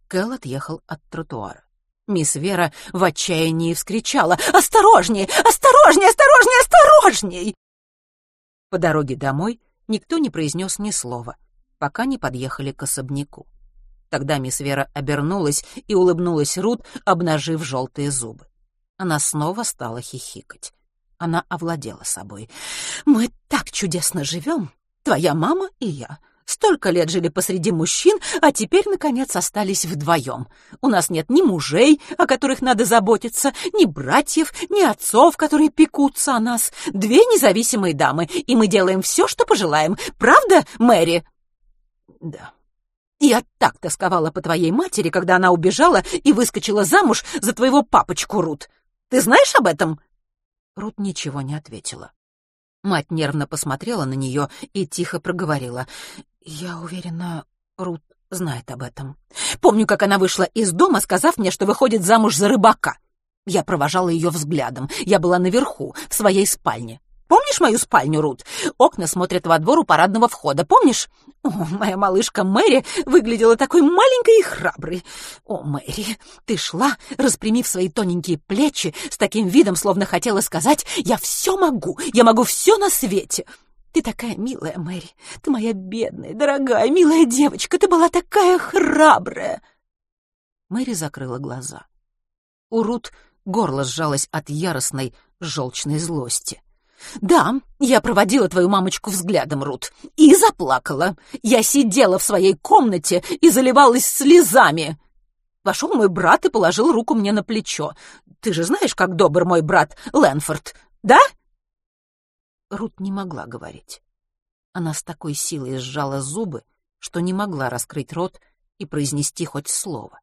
Кэл отъехал от тротуара. Мисс Вера в отчаянии вскричала «Осторожней! Осторожней! Осторожней! Осторожней!» По дороге домой никто не произнес ни слова, пока не подъехали к особняку. Тогда мисс Вера обернулась и улыбнулась Рут, обнажив желтые зубы. Она снова стала хихикать. Она овладела собой. «Мы так чудесно живем, твоя мама и я. Столько лет жили посреди мужчин, а теперь, наконец, остались вдвоем. У нас нет ни мужей, о которых надо заботиться, ни братьев, ни отцов, которые пекутся о нас. Две независимые дамы, и мы делаем все, что пожелаем. Правда, Мэри?» «Да», я так тосковала по твоей матери, когда она убежала и выскочила замуж за твоего папочку, Рут. Ты знаешь об этом?» Рут ничего не ответила. Мать нервно посмотрела на нее и тихо проговорила. «Я уверена, Рут знает об этом. Помню, как она вышла из дома, сказав мне, что выходит замуж за рыбака. Я провожала ее взглядом. Я была наверху, в своей спальне. Помнишь мою спальню, Рут? Окна смотрят во двор у парадного входа, помнишь? О, моя малышка Мэри выглядела такой маленькой и храброй. О, Мэри, ты шла, распрямив свои тоненькие плечи, с таким видом, словно хотела сказать «Я все могу, я могу все на свете». Ты такая милая, Мэри, ты моя бедная, дорогая, милая девочка, ты была такая храбрая. Мэри закрыла глаза. У Рут горло сжалось от яростной, желчной злости. «Да, я проводила твою мамочку взглядом, Рут, и заплакала. Я сидела в своей комнате и заливалась слезами. Вошел мой брат и положил руку мне на плечо. Ты же знаешь, как добр мой брат Лэнфорд, да?» Рут не могла говорить. Она с такой силой сжала зубы, что не могла раскрыть рот и произнести хоть слово.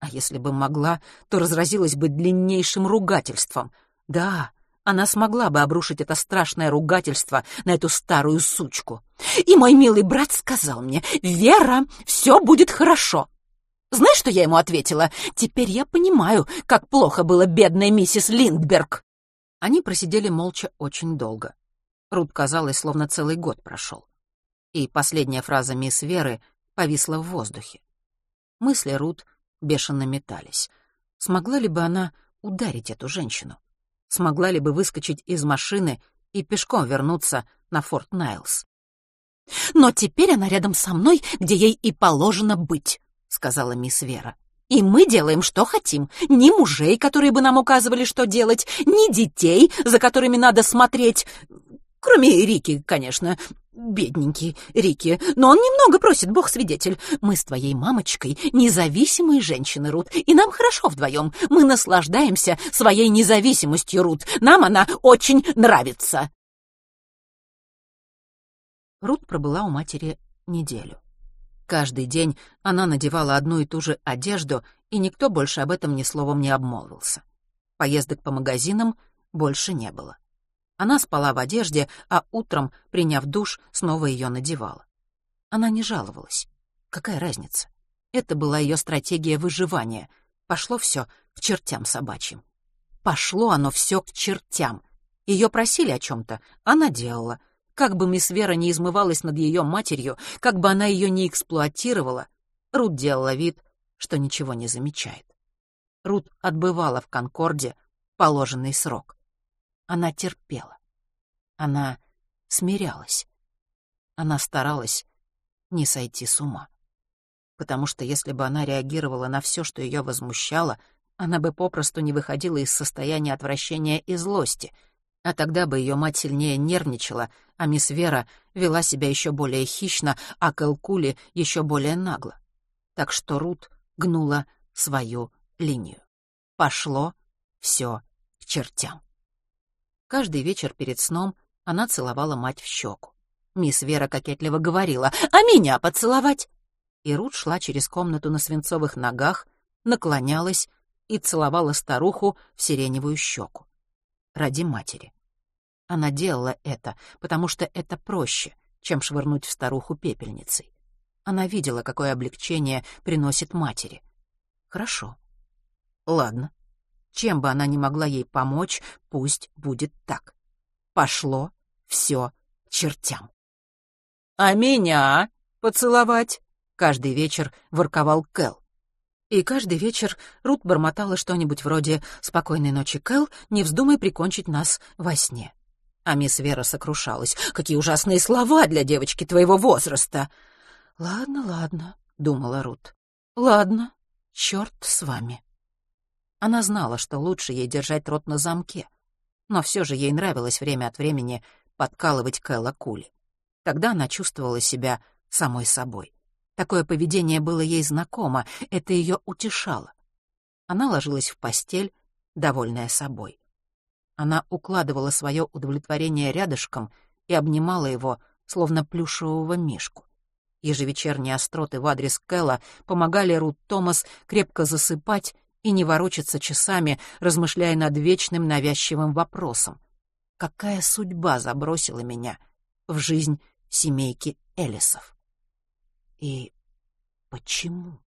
А если бы могла, то разразилась бы длиннейшим ругательством. Да, она смогла бы обрушить это страшное ругательство на эту старую сучку. И мой милый брат сказал мне, «Вера, все будет хорошо». Знаешь, что я ему ответила? Теперь я понимаю, как плохо было бедной миссис Линдберг. Они просидели молча очень долго. Рут казалось, словно целый год прошел. И последняя фраза мисс Веры повисла в воздухе. Мысли Рут бешено метались. Смогла ли бы она ударить эту женщину? Смогла ли бы выскочить из машины и пешком вернуться на Форт Найлс. «Но теперь она рядом со мной, где ей и положено быть», — сказала мисс Вера. И мы делаем, что хотим. Ни мужей, которые бы нам указывали, что делать, ни детей, за которыми надо смотреть. Кроме Рики, конечно. Бедненький Рики. Но он немного просит, бог свидетель. Мы с твоей мамочкой независимые женщины, Рут, и нам хорошо вдвоем. Мы наслаждаемся своей независимостью, Рут. Нам она очень нравится. Рут пробыла у матери неделю. Каждый день она надевала одну и ту же одежду, и никто больше об этом ни словом не обмолвился. Поездок по магазинам больше не было. Она спала в одежде, а утром, приняв душ, снова ее надевала. Она не жаловалась. Какая разница? Это была ее стратегия выживания. Пошло все к чертям собачьим. Пошло оно все к чертям. Ее просили о чем-то, она делала — как бы мисс Вера не измывалась над ее матерью, как бы она ее не эксплуатировала, Рут делала вид, что ничего не замечает. Рут отбывала в Конкорде положенный срок. Она терпела. Она смирялась. Она старалась не сойти с ума. Потому что если бы она реагировала на все, что ее возмущало, она бы попросту не выходила из состояния отвращения и злости — а тогда бы ее мать сильнее нервничала, а мисс Вера вела себя еще более хищно, а Кэлкули еще более нагло. Так что Рут гнула свою линию. Пошло все к чертям. Каждый вечер перед сном она целовала мать в щеку. Мисс Вера кокетливо говорила «А меня поцеловать?» И Рут шла через комнату на свинцовых ногах, наклонялась и целовала старуху в сиреневую щеку ради матери. Она делала это, потому что это проще, чем швырнуть в старуху пепельницей. Она видела, какое облегчение приносит матери. Хорошо. Ладно. Чем бы она ни могла ей помочь, пусть будет так. Пошло все чертям. «А меня поцеловать?» — каждый вечер ворковал Кэл. И каждый вечер Рут бормотала что-нибудь вроде «Спокойной ночи, Кэл, не вздумай прикончить нас во сне». А мисс Вера сокрушалась. «Какие ужасные слова для девочки твоего возраста!» «Ладно, ладно», — думала Рут. «Ладно, черт с вами». Она знала, что лучше ей держать рот на замке, но все же ей нравилось время от времени подкалывать Кэлла Кули. Тогда она чувствовала себя самой собой. Такое поведение было ей знакомо, это ее утешало. Она ложилась в постель, довольная собой. Она укладывала свое удовлетворение рядышком и обнимала его, словно плюшевого мишку. Ежевечерние остроты в адрес Кэлла помогали Рут Томас крепко засыпать и не ворочаться часами, размышляя над вечным навязчивым вопросом. Какая судьба забросила меня в жизнь семейки Элисов? И почему?